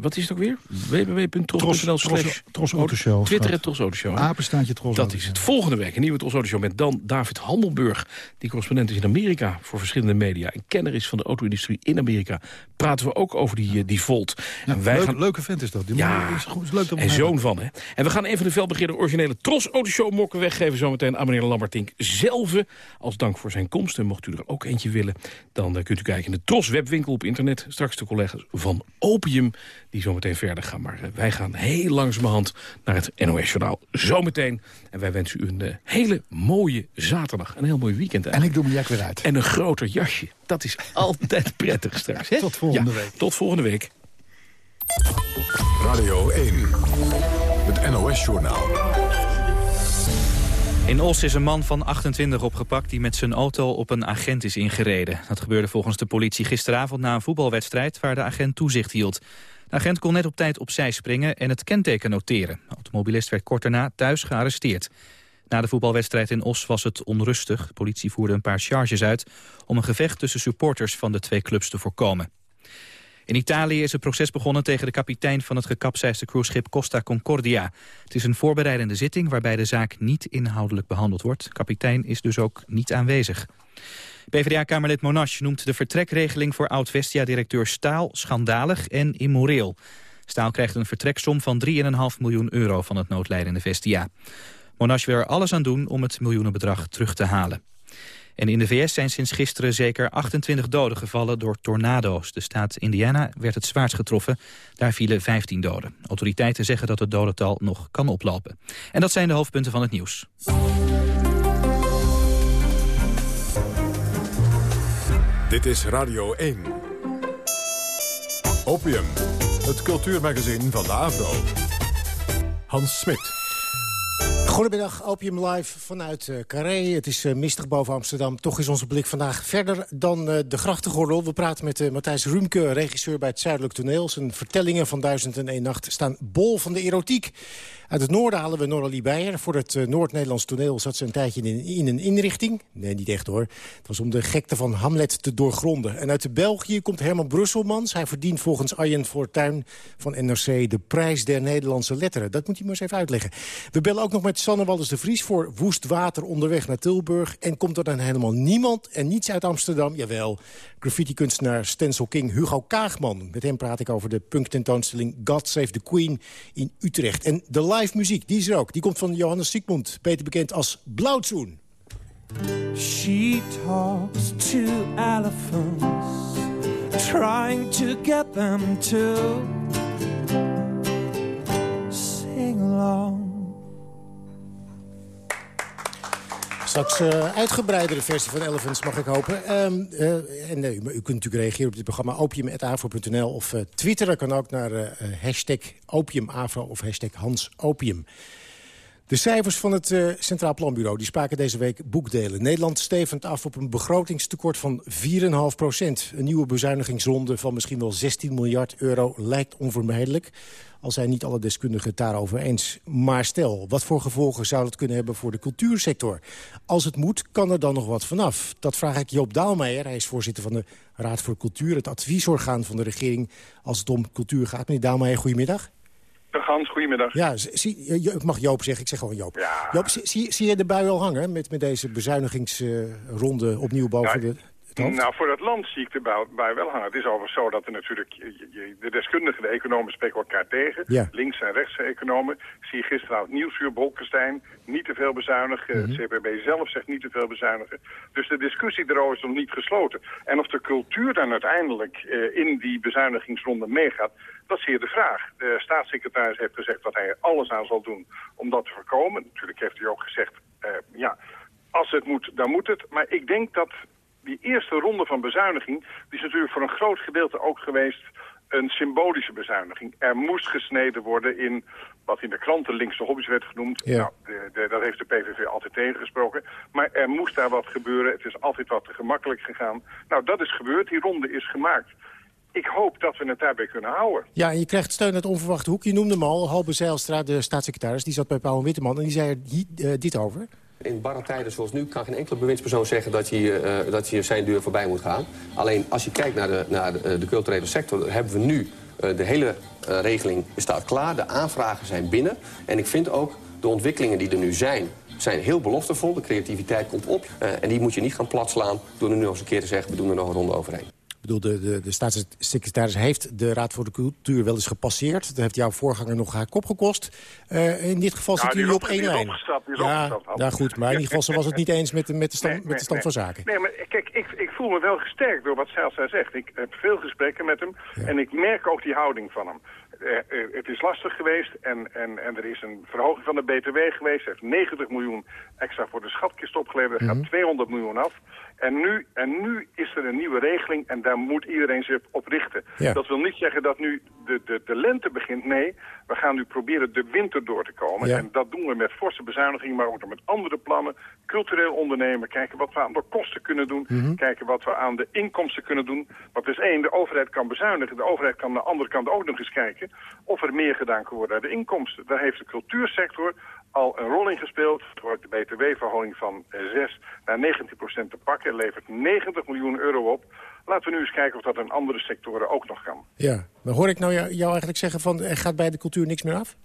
wat is het ook weer? www.tros.nl slash Tros, Autoshow. Twitter en Tros Auto Show. hè? Apenstaartje Tros Dat is het. Volgende week een nieuwe Tros Auto Show met dan David Handelburg. Die correspondent is in Amerika voor verschillende media. En kenner is van de auto-industrie in Amerika... praten we ook over die, die Volt. Ja, wij leuk, gaan... Leuke vent is dat. Die ja, is, goed, is leuk en zoon van. Hè? En we gaan een van de felbegeerde originele Tros Autoshow mokken weggeven... zometeen aan meneer Lambertink zelf. Als dank voor zijn komst. En mocht u er ook eentje willen, dan kunt u kijken in de Tros webwinkel op internet. Straks de collega's van Opium die zometeen verder gaan. Maar wij gaan heel langzamerhand naar het NOS-journaal. Zometeen. En wij wensen u een hele mooie zaterdag. Een heel mooi weekend. En ik doe mijn jak weer uit. En een groter jasje. Dat is altijd prettig straks. Hè? Tot volgende week. Tot volgende week. Radio 1. Het NOS-journaal. In Os is een man van 28 opgepakt die met zijn auto op een agent is ingereden. Dat gebeurde volgens de politie gisteravond na een voetbalwedstrijd waar de agent toezicht hield. De agent kon net op tijd opzij springen en het kenteken noteren. De automobilist werd kort daarna thuis gearresteerd. Na de voetbalwedstrijd in Os was het onrustig. De politie voerde een paar charges uit om een gevecht tussen supporters van de twee clubs te voorkomen. In Italië is een proces begonnen tegen de kapitein van het gekapseisde cruiseschip Costa Concordia. Het is een voorbereidende zitting waarbij de zaak niet inhoudelijk behandeld wordt. kapitein is dus ook niet aanwezig. PvdA-kamerlid Monash noemt de vertrekregeling voor oud-Vestia-directeur Staal schandalig en immoreel. Staal krijgt een vertreksom van 3,5 miljoen euro van het noodlijdende Vestia. Monash wil er alles aan doen om het miljoenenbedrag terug te halen. En in de VS zijn sinds gisteren zeker 28 doden gevallen door tornado's. De staat Indiana werd het zwaarst getroffen. Daar vielen 15 doden. Autoriteiten zeggen dat het dodental nog kan oplopen. En dat zijn de hoofdpunten van het nieuws. Dit is Radio 1. Opium, het cultuurmagazin van de Avro. Hans Smit. Goedemiddag, Opium Live vanuit uh, Carré. Het is uh, mistig boven Amsterdam. Toch is onze blik vandaag verder dan uh, de grachtengordel. We praten met Matthijs Rumke, regisseur bij het Zuidelijk Toneel. Zijn vertellingen van 1001 Nacht staan bol van de erotiek. Uit het noorden halen we Noralie Beijer. Voor het uh, Noord-Nederlands toneel zat ze een tijdje in, een inrichting. Nee, niet echt hoor. Het was om de gekte van Hamlet te doorgronden. En uit de België komt Herman Brusselmans. Hij verdient volgens Arjen Fortuin van NRC de prijs der Nederlandse letteren. Dat moet hij maar eens even uitleggen. We bellen ook nog met Sanne Wallis de Vries voor Woest Water onderweg naar Tilburg. En komt er dan helemaal niemand en niets uit Amsterdam? Jawel, graffiti-kunstenaar Stencil King Hugo Kaagman. Met hem praat ik over de punktentoonstelling God Save the Queen in Utrecht. En de live muziek, die is er ook. Die komt van Johannes Siegmund, beter bekend als Blauwzoen. She talks to elephants, trying to get them to sing along. Straks uh, uitgebreidere versie van Elephants, mag ik hopen. Um, uh, en nee, u, u, kunt natuurlijk reageren op dit programma opium.afro.nl... of uh, twitteren kan ook naar hashtag opiumafro of hashtag hansopium. De cijfers van het uh, Centraal Planbureau die spraken deze week boekdelen. Nederland stevend af op een begrotingstekort van 4,5 procent. Een nieuwe bezuinigingsronde van misschien wel 16 miljard euro lijkt onvermijdelijk. Al zijn niet alle deskundigen het daarover eens. Maar stel, wat voor gevolgen zou het kunnen hebben voor de cultuursector? Als het moet, kan er dan nog wat vanaf? Dat vraag ik Joop Daalmeijer. Hij is voorzitter van de Raad voor Cultuur... het adviesorgaan van de regering als het om cultuur gaat. Meneer Daalmeijer, goedemiddag. Hans, goedemiddag. Ja, zie, ik mag Joop zeggen, ik zeg gewoon Joop. Ja. Joop, zie, zie, je de bui al hangen met, met deze bezuinigingsronde opnieuw boven de... Nou, voor dat land zie ik de bui, wel hangen. Het is overigens zo dat er natuurlijk... de deskundigen, de economen spreken elkaar tegen. Ja. Links- en rechtse economen. Zie gisteravond Nieuwsuur, Bolkestein. Niet te veel bezuinigen. Het mhm. CPB zelf zegt niet te veel bezuinigen. Dus de discussie erover is nog niet gesloten. En of de cultuur dan uiteindelijk uh, in die bezuinigingsronde meegaat... Dat is hier de vraag. De staatssecretaris heeft gezegd dat hij er alles aan zal doen om dat te voorkomen. Natuurlijk heeft hij ook gezegd, uh, ja, als het moet, dan moet het. Maar ik denk dat die eerste ronde van bezuiniging... die is natuurlijk voor een groot gedeelte ook geweest een symbolische bezuiniging. Er moest gesneden worden in wat in de kranten linkse hobby's werd genoemd. Ja. Nou, de, de, dat heeft de PVV altijd tegengesproken. Maar er moest daar wat gebeuren. Het is altijd wat te gemakkelijk gegaan. Nou, dat is gebeurd. Die ronde is gemaakt. Ik hoop dat we het daarbij kunnen houden. Ja, en je krijgt steun uit onverwachte hoek. Je noemde hem al, Halbe Zijlstra, de staatssecretaris. Die zat bij Paul Witteman en die zei er uh, dit over. In barre tijden zoals nu kan geen enkele bewindspersoon zeggen dat je, uh, dat je zijn deur voorbij moet gaan. Alleen als je kijkt naar de, naar de, eh, culturele sector, hebben we nu uh, de hele regeling staat klaar. De aanvragen zijn binnen. En ik vind ook de ontwikkelingen die er nu zijn, zijn heel beloftevol. De creativiteit komt op. en die moet je niet gaan platslaan door er nu nog eens een keer te zeggen, we doen er nog een ronde overheen. Bedoel, de, de, de staatssecretaris heeft de Raad voor de Cultuur wel eens gepasseerd. Dat heeft jouw voorganger nog haar kop gekost. Uh, in dit geval nou, zitten jullie op één lijn. Opgestapt, ja, nou goed, maar in ieder geval ze was het niet eens met de, met de stand, nee, met de stand nee, van zaken. Nee, maar kijk, ik, ik voel me wel gesterkt door wat Zijlstra zegt. Ik heb veel gesprekken met hem ja. en ik merk ook die houding van hem. Uh, uh, het is lastig geweest en, en, en er is een verhoging van de BTW geweest. Hij heeft 90 miljoen extra voor de schatkist opgeleverd. Er gaat mm -hmm. 200 miljoen af. En nu, en nu is er een nieuwe regeling en daar moet iedereen zich op richten. Ja. Dat wil niet zeggen dat nu de, de, de lente begint. Nee, we gaan nu proberen de winter door te komen. Ja. En dat doen we met forse bezuinigingen, maar ook met andere plannen. Cultureel ondernemen, kijken wat we aan de kosten kunnen doen. Mm -hmm. Kijken wat we aan de inkomsten kunnen doen. Want dus één, de overheid kan bezuinigen. De overheid kan aan de andere kant ook nog eens kijken of er meer gedaan kan worden aan de inkomsten. Daar heeft de cultuursector al een rol in gespeeld. Door de btw-verhoging van 6 naar 19 procent te pakken. levert 90 miljoen euro op. Laten we nu eens kijken of dat in andere sectoren ook nog kan. Ja, maar hoor ik nou jou, jou eigenlijk zeggen van er gaat bij de cultuur niks meer af?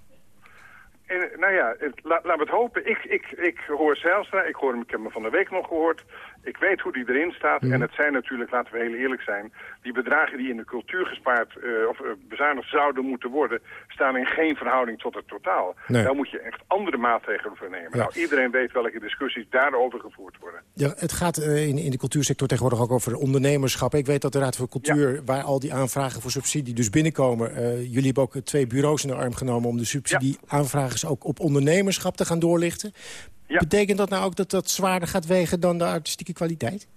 En, nou ja, laten la we het hopen. Ik, ik, ik hoor Zijlstra, ik, hoor hem, ik heb hem van de week nog gehoord. Ik weet hoe die erin staat. Mm. En het zijn natuurlijk, laten we heel eerlijk zijn... die bedragen die in de cultuur gespaard uh, of uh, bezuinigd zouden moeten worden... staan in geen verhouding tot het totaal. Nee. Daar moet je echt andere maatregelen voor nemen. Ja. Nou, iedereen weet welke discussies daarover gevoerd worden. Ja, het gaat uh, in, in de cultuursector tegenwoordig ook over ondernemerschap. Ik weet dat de Raad voor Cultuur, ja. waar al die aanvragen voor subsidie dus binnenkomen... jullie hebben ook twee bureaus in de arm genomen... om de subsidieaanvragers ook op ondernemerschap te gaan doorlichten. Ja. Betekent dat nou ook dat dat zwaarder gaat wegen dan de artistieke kwaliteit?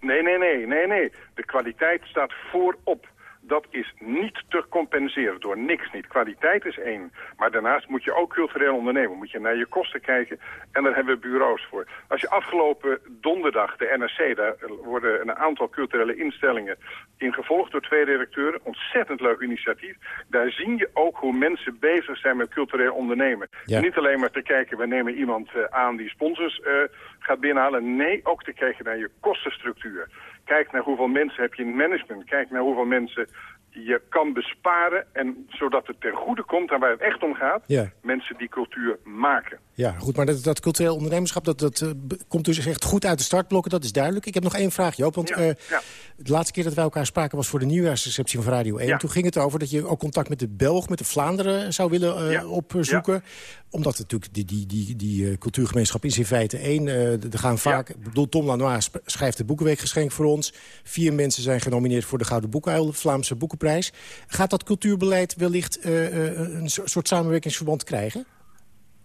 Nee, nee, nee, nee, nee. De kwaliteit staat voorop. Dat is niet te compenseren door niks niet. Kwaliteit is één. Maar daarnaast moet je ook cultureel ondernemen. Moet je naar je kosten kijken. En daar hebben we bureaus voor. Als je afgelopen donderdag, de NRC, daar worden een aantal culturele instellingen in gevolgd door twee redacteuren. Ontzettend leuk initiatief. Daar zie je ook hoe mensen bezig zijn met cultureel ondernemen. Ja. Niet alleen maar te kijken, we nemen iemand uh, aan die sponsors uh, gaat binnenhalen. Nee, ook te kijken naar je kostenstructuur. Kijk naar hoeveel mensen heb je in management. Kijk naar hoeveel mensen je kan besparen. En zodat het ten goede komt aan waar het echt om gaat. Ja. Mensen die cultuur maken. Ja, goed. Maar dat, dat cultureel ondernemerschap, dat, dat uh, komt dus echt goed uit de startblokken. Dat is duidelijk. Ik heb nog één vraag, Joop. Want ja, uh, ja. de laatste keer dat wij elkaar spraken was voor de nieuwjaarsreceptie van Radio 1. Ja. Toen ging het over dat je ook contact met de Belg, met de Vlaanderen zou willen uh, opzoeken. Omdat natuurlijk die, die, die, die cultuurgemeenschap is in feite één. er gaan vaak, ik bedoel, Tom Lanois schrijft de Boekenweekgeschenk voor ons. Vier mensen zijn genomineerd voor de Gouden Boekuil, Vlaamse Boekenprijs. Gaat dat cultuurbeleid wellicht een soort samenwerkingsverband krijgen?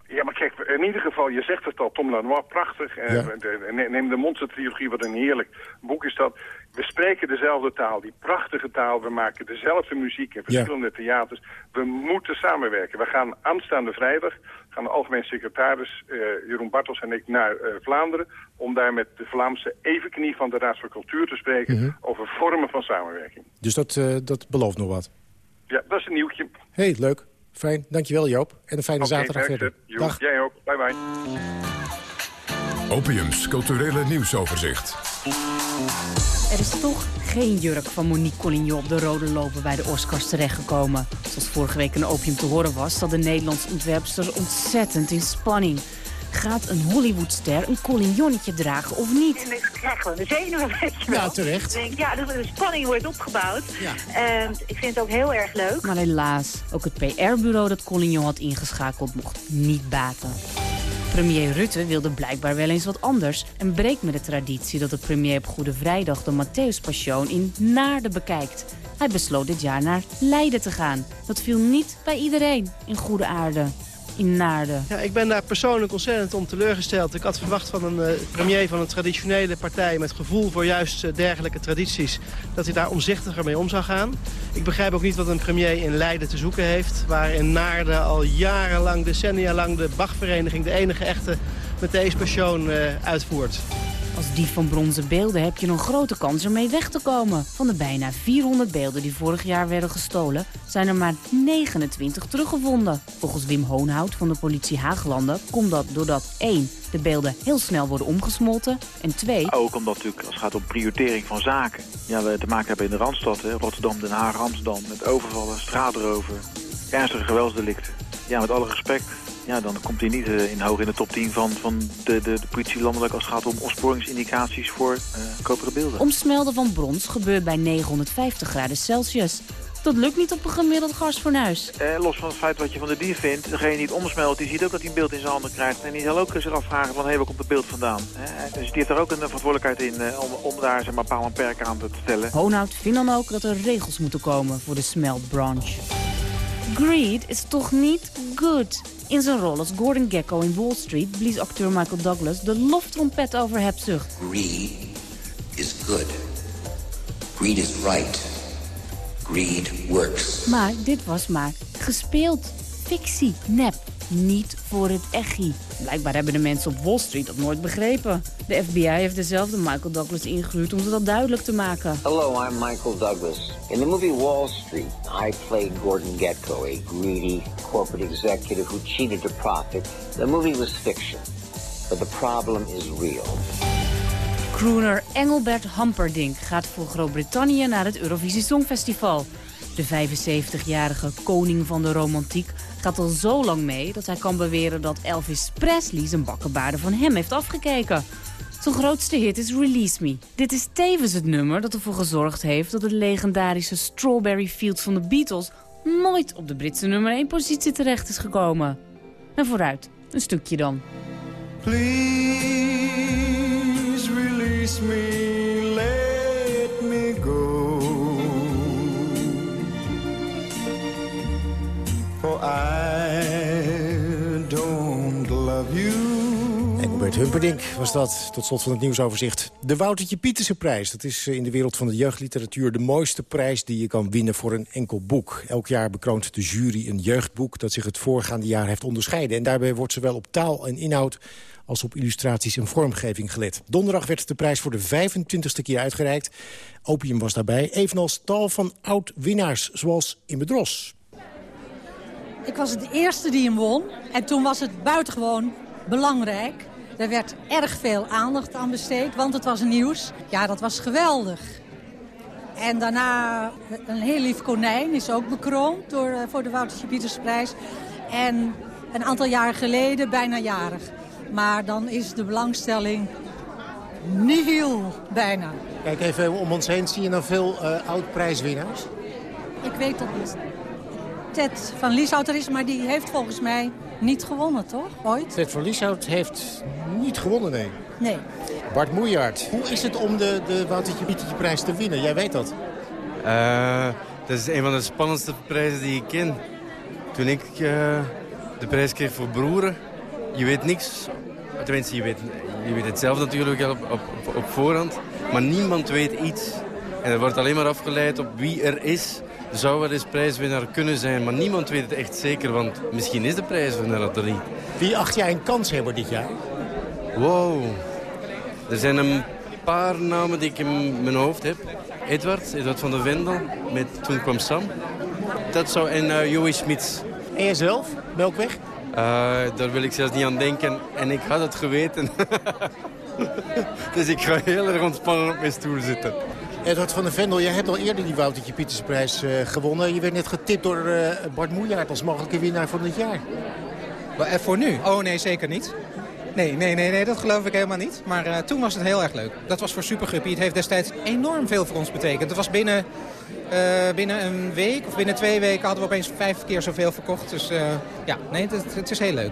Ja, maar kijk, in ieder geval, je zegt het al, Tom Lanois, prachtig. Ja. Neem de Monster-trilogie, wat een heerlijk boek is dat. We spreken dezelfde taal, die prachtige taal. We maken dezelfde muziek in verschillende ja. theaters. We moeten samenwerken. We gaan aanstaande vrijdag, gaan de algemeen secretaris uh, Jeroen Bartels en ik naar uh, Vlaanderen... om daar met de Vlaamse evenknie van de Raad voor Cultuur te spreken... -hmm. over vormen van samenwerking. Dus dat, uh, dat belooft nog wat? Ja, dat is een nieuwtje. hey, leuk. Fijn, dankjewel Joop. En een fijne okay, zaterdag verder. Dag. Jij ook. Bye bye. Opiums culturele nieuwsoverzicht. Er is toch geen jurk van Monique Collignon op de rode lopen bij de Oscars terechtgekomen. Zoals vorige week een opium te horen was, zat de Nederlandse ontwerpster ontzettend in spanning. Gaat een Hollywoodster een colignonnetje dragen of niet? En ik krijg gewoon de zenuwen, weet je wel. Ja, terecht. Ik denk, ja, de spanning wordt opgebouwd. Ja. En ik vind het ook heel erg leuk. Maar helaas, ook het PR-bureau dat Collignon had ingeschakeld mocht niet baten. Premier Rutte wilde blijkbaar wel eens wat anders... en breekt met de traditie dat de premier op Goede Vrijdag... de Matthäus Passion in Naarden bekijkt. Hij besloot dit jaar naar Leiden te gaan. Dat viel niet bij iedereen in Goede Aarde in Naarden. Ja, ik ben daar persoonlijk ontzettend om teleurgesteld. Ik had verwacht van een uh, premier van een traditionele partij... met gevoel voor juist uh, dergelijke tradities... dat hij daar omzichtiger mee om zou gaan. Ik begrijp ook niet wat een premier in Leiden te zoeken heeft... waar in Naarden al jarenlang, decennia lang... de Bachvereniging de enige echte Matthäus Passion uh, uitvoert. Als dief van bronzen beelden heb je een grote kans ermee weg te komen. Van de bijna 400 beelden die vorig jaar werden gestolen... zijn er maar 29 teruggevonden. Volgens Wim Hoonhout van de politie Haaglanden komt dat doordat 1. de beelden heel snel worden omgesmolten... en 2. Ook omdat natuurlijk als het gaat om prioritering van zaken... ja, we te maken hebben in de Randstad, Rotterdam, Den Haag, Amsterdam... met overvallen, straatroven, ernstige geweldsdelicten. Ja, met alle respect... ja, dan komt hij niet in hoog in de top 10 van, van de, de, de politie landelijk als het gaat om opsporingsindicaties voor uh, koperen beelden. Omsmelden van brons gebeurt bij 950 graden Celsius. Dat lukt niet op een gemiddeld gasfornuis. Eh, los van het feit wat je van de dier vindt, degene die het omsmelt, die ziet ook dat hij een beeld in zijn handen krijgt. En die zal ook zich afvragen van, hé, waar komt het beeld vandaan? Eh, dus die heeft daar ook een verantwoordelijkheid in eh, om, om daar zeg maar, paal en perk aan te stellen. Hoonhout vindt dan ook dat er regels moeten komen voor de smeltbranche. Greed is toch niet good? In zijn rol als Gordon Gekko in Wall Street blies acteur Michael Douglas de loftrompet over hebzucht. Greed is good. Greed is right. Greed works. Maar dit was maar gespeeld. Fictie, nep. Niet voor het echie. Blijkbaar hebben de mensen op Wall Street dat nooit begrepen. De FBI heeft dezelfde Michael Douglas ingehuurd om ze dat duidelijk te maken. Hello, I'm Michael Douglas. In the movie Wall Street, I played Gordon Getko, a greedy corporate executive who cheated to profit. The movie was fiction, but the problem is real. Crooner Engelbert Hamperdinck gaat voor Groot-Brittannië naar het Eurovisie Songfestival. De 75-jarige koning van de romantiek gaat al zo lang mee... dat hij kan beweren dat Elvis Presley zijn bakkenbaarden van hem heeft afgekeken. Zijn grootste hit is Release Me. Dit is tevens het nummer dat ervoor gezorgd heeft... dat het legendarische Strawberry Fields van de Beatles... nooit op de Britse nummer 1 positie terecht is gekomen. En vooruit, een stukje dan. Please release me, I don't love you. Engelbert Humperdinck was dat, tot slot van het nieuwsoverzicht. De Woutertje Pieterse prijs. Dat is eh, in de wereld van de jeugdliteratuur de mooiste prijs die je kan winnen voor een enkel boek. Elk jaar bekroont de jury een jeugdboek dat zich het voorgaande jaar heeft onderscheiden. En daarbij wordt zowel op taal en inhoud als op illustraties en vormgeving gelet. Donderdag werd de prijs voor de 25ste keer uitgereikt. Opium was daarbij, evenals tal van oud-winnaars, zoals in Bedros. Ik was het eerste die hem won. En toen was het buitengewoon belangrijk. Er werd erg veel aandacht aan besteed, want het was nieuws. Ja, dat was geweldig. En daarna een heel lief konijn is ook bekroond door, uh, voor de Woutertje Pietersprijs. En een aantal jaar geleden, bijna jarig. Maar dan is de belangstelling nihil bijna. Kijk even om ons heen, zie je nou veel uh, oud-prijswinnaars? Ik weet dat Ted van Lieshout er is, maar die heeft volgens mij niet gewonnen, toch? Ooit? Ted van Lieshout heeft niet gewonnen, nee. Nee. Bart Moejaert, hoe is het om de, de Woutertje Pietertje prijs te winnen? Jij weet dat. Uh, dat is een van de spannendste prijzen die ik ken. Toen ik uh, de prijs kreeg voor broeren, je weet niks. Tenminste, je weet, je weet het zelf natuurlijk op, op, op voorhand. Maar niemand weet iets. En er wordt alleen maar afgeleid op wie er is. Zou wel eens prijswinnaar kunnen zijn, maar niemand weet het echt zeker. Want misschien is de prijswinnaar dat er niet. Wie acht jij een kans hebben dit jaar? Wow. Er zijn een paar namen die ik in mijn hoofd heb. Edward, Edward van der Vendel, met Toen kwam Sam. Dat zou, en uh, Joey Smits. En jezelf? Melkweg? Uh, daar wil ik zelfs niet aan denken. En ik had het geweten. dus ik ga heel erg ontspannen op mijn stoel zitten. Edward van der Vendel, jij hebt al eerder die Woutertje Pietersprijs uh, gewonnen. Je werd net getipt door uh, Bart Moejaert als mogelijke winnaar van dit jaar. En voor nu? Oh nee, zeker niet. Nee, nee, nee, nee, dat geloof ik helemaal niet. Maar toen was het heel erg leuk. Dat was voor Superguppy. Het heeft destijds enorm veel voor ons betekend. Het was binnen, binnen een week of binnen twee weken hadden we opeens vijf keer zoveel verkocht. Dus ja, nee, het, het is heel leuk.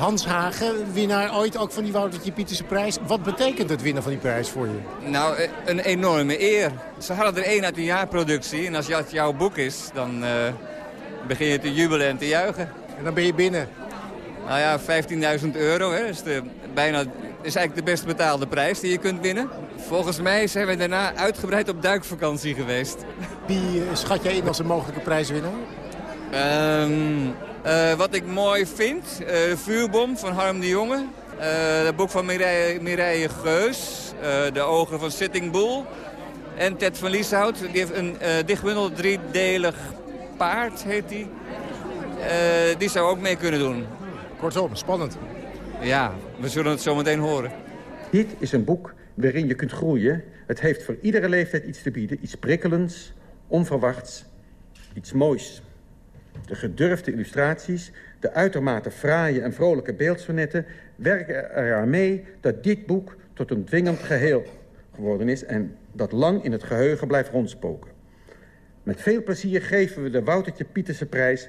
Hans Hagen, winnaar ooit ook van die Woutertje Pieterse prijs. Wat betekent het winnen van die prijs voor je? Nou, een enorme eer. Ze hadden er één uit een jaarproductie. En als dat jouw boek is, dan uh, begin je te jubelen en te juichen. En dan ben je binnen? Nou ja, 15.000 euro. Hè. Dat is, de, bijna, is eigenlijk de best betaalde prijs die je kunt winnen. Volgens mij zijn we daarna uitgebreid op duikvakantie geweest. Wie schat jij in als een mogelijke prijswinnaar? Um, uh, wat ik mooi vind, uh, de vuurbom van Harm de Jonge. Uh, het boek van Mireille, Mireille Geus, De ogen van Sitting Bull. En Ted van Lieshout, die heeft een dichtbundel, driedelig paard heet die. die zou ook mee kunnen doen. Kortom, spannend. Ja, we zullen het zo meteen horen. Dit is een boek waarin je kunt groeien. Het heeft voor iedere leeftijd iets te bieden. Iets prikkelends, onverwachts, iets moois. De gedurfde illustraties de uitermate fraaie en vrolijke beeldsonetten... werken eraan mee dat dit boek tot een dwingend geheel geworden is... en dat lang in het geheugen blijft rondspoken. Met veel plezier geven we de Woutertje Pieterse prijs...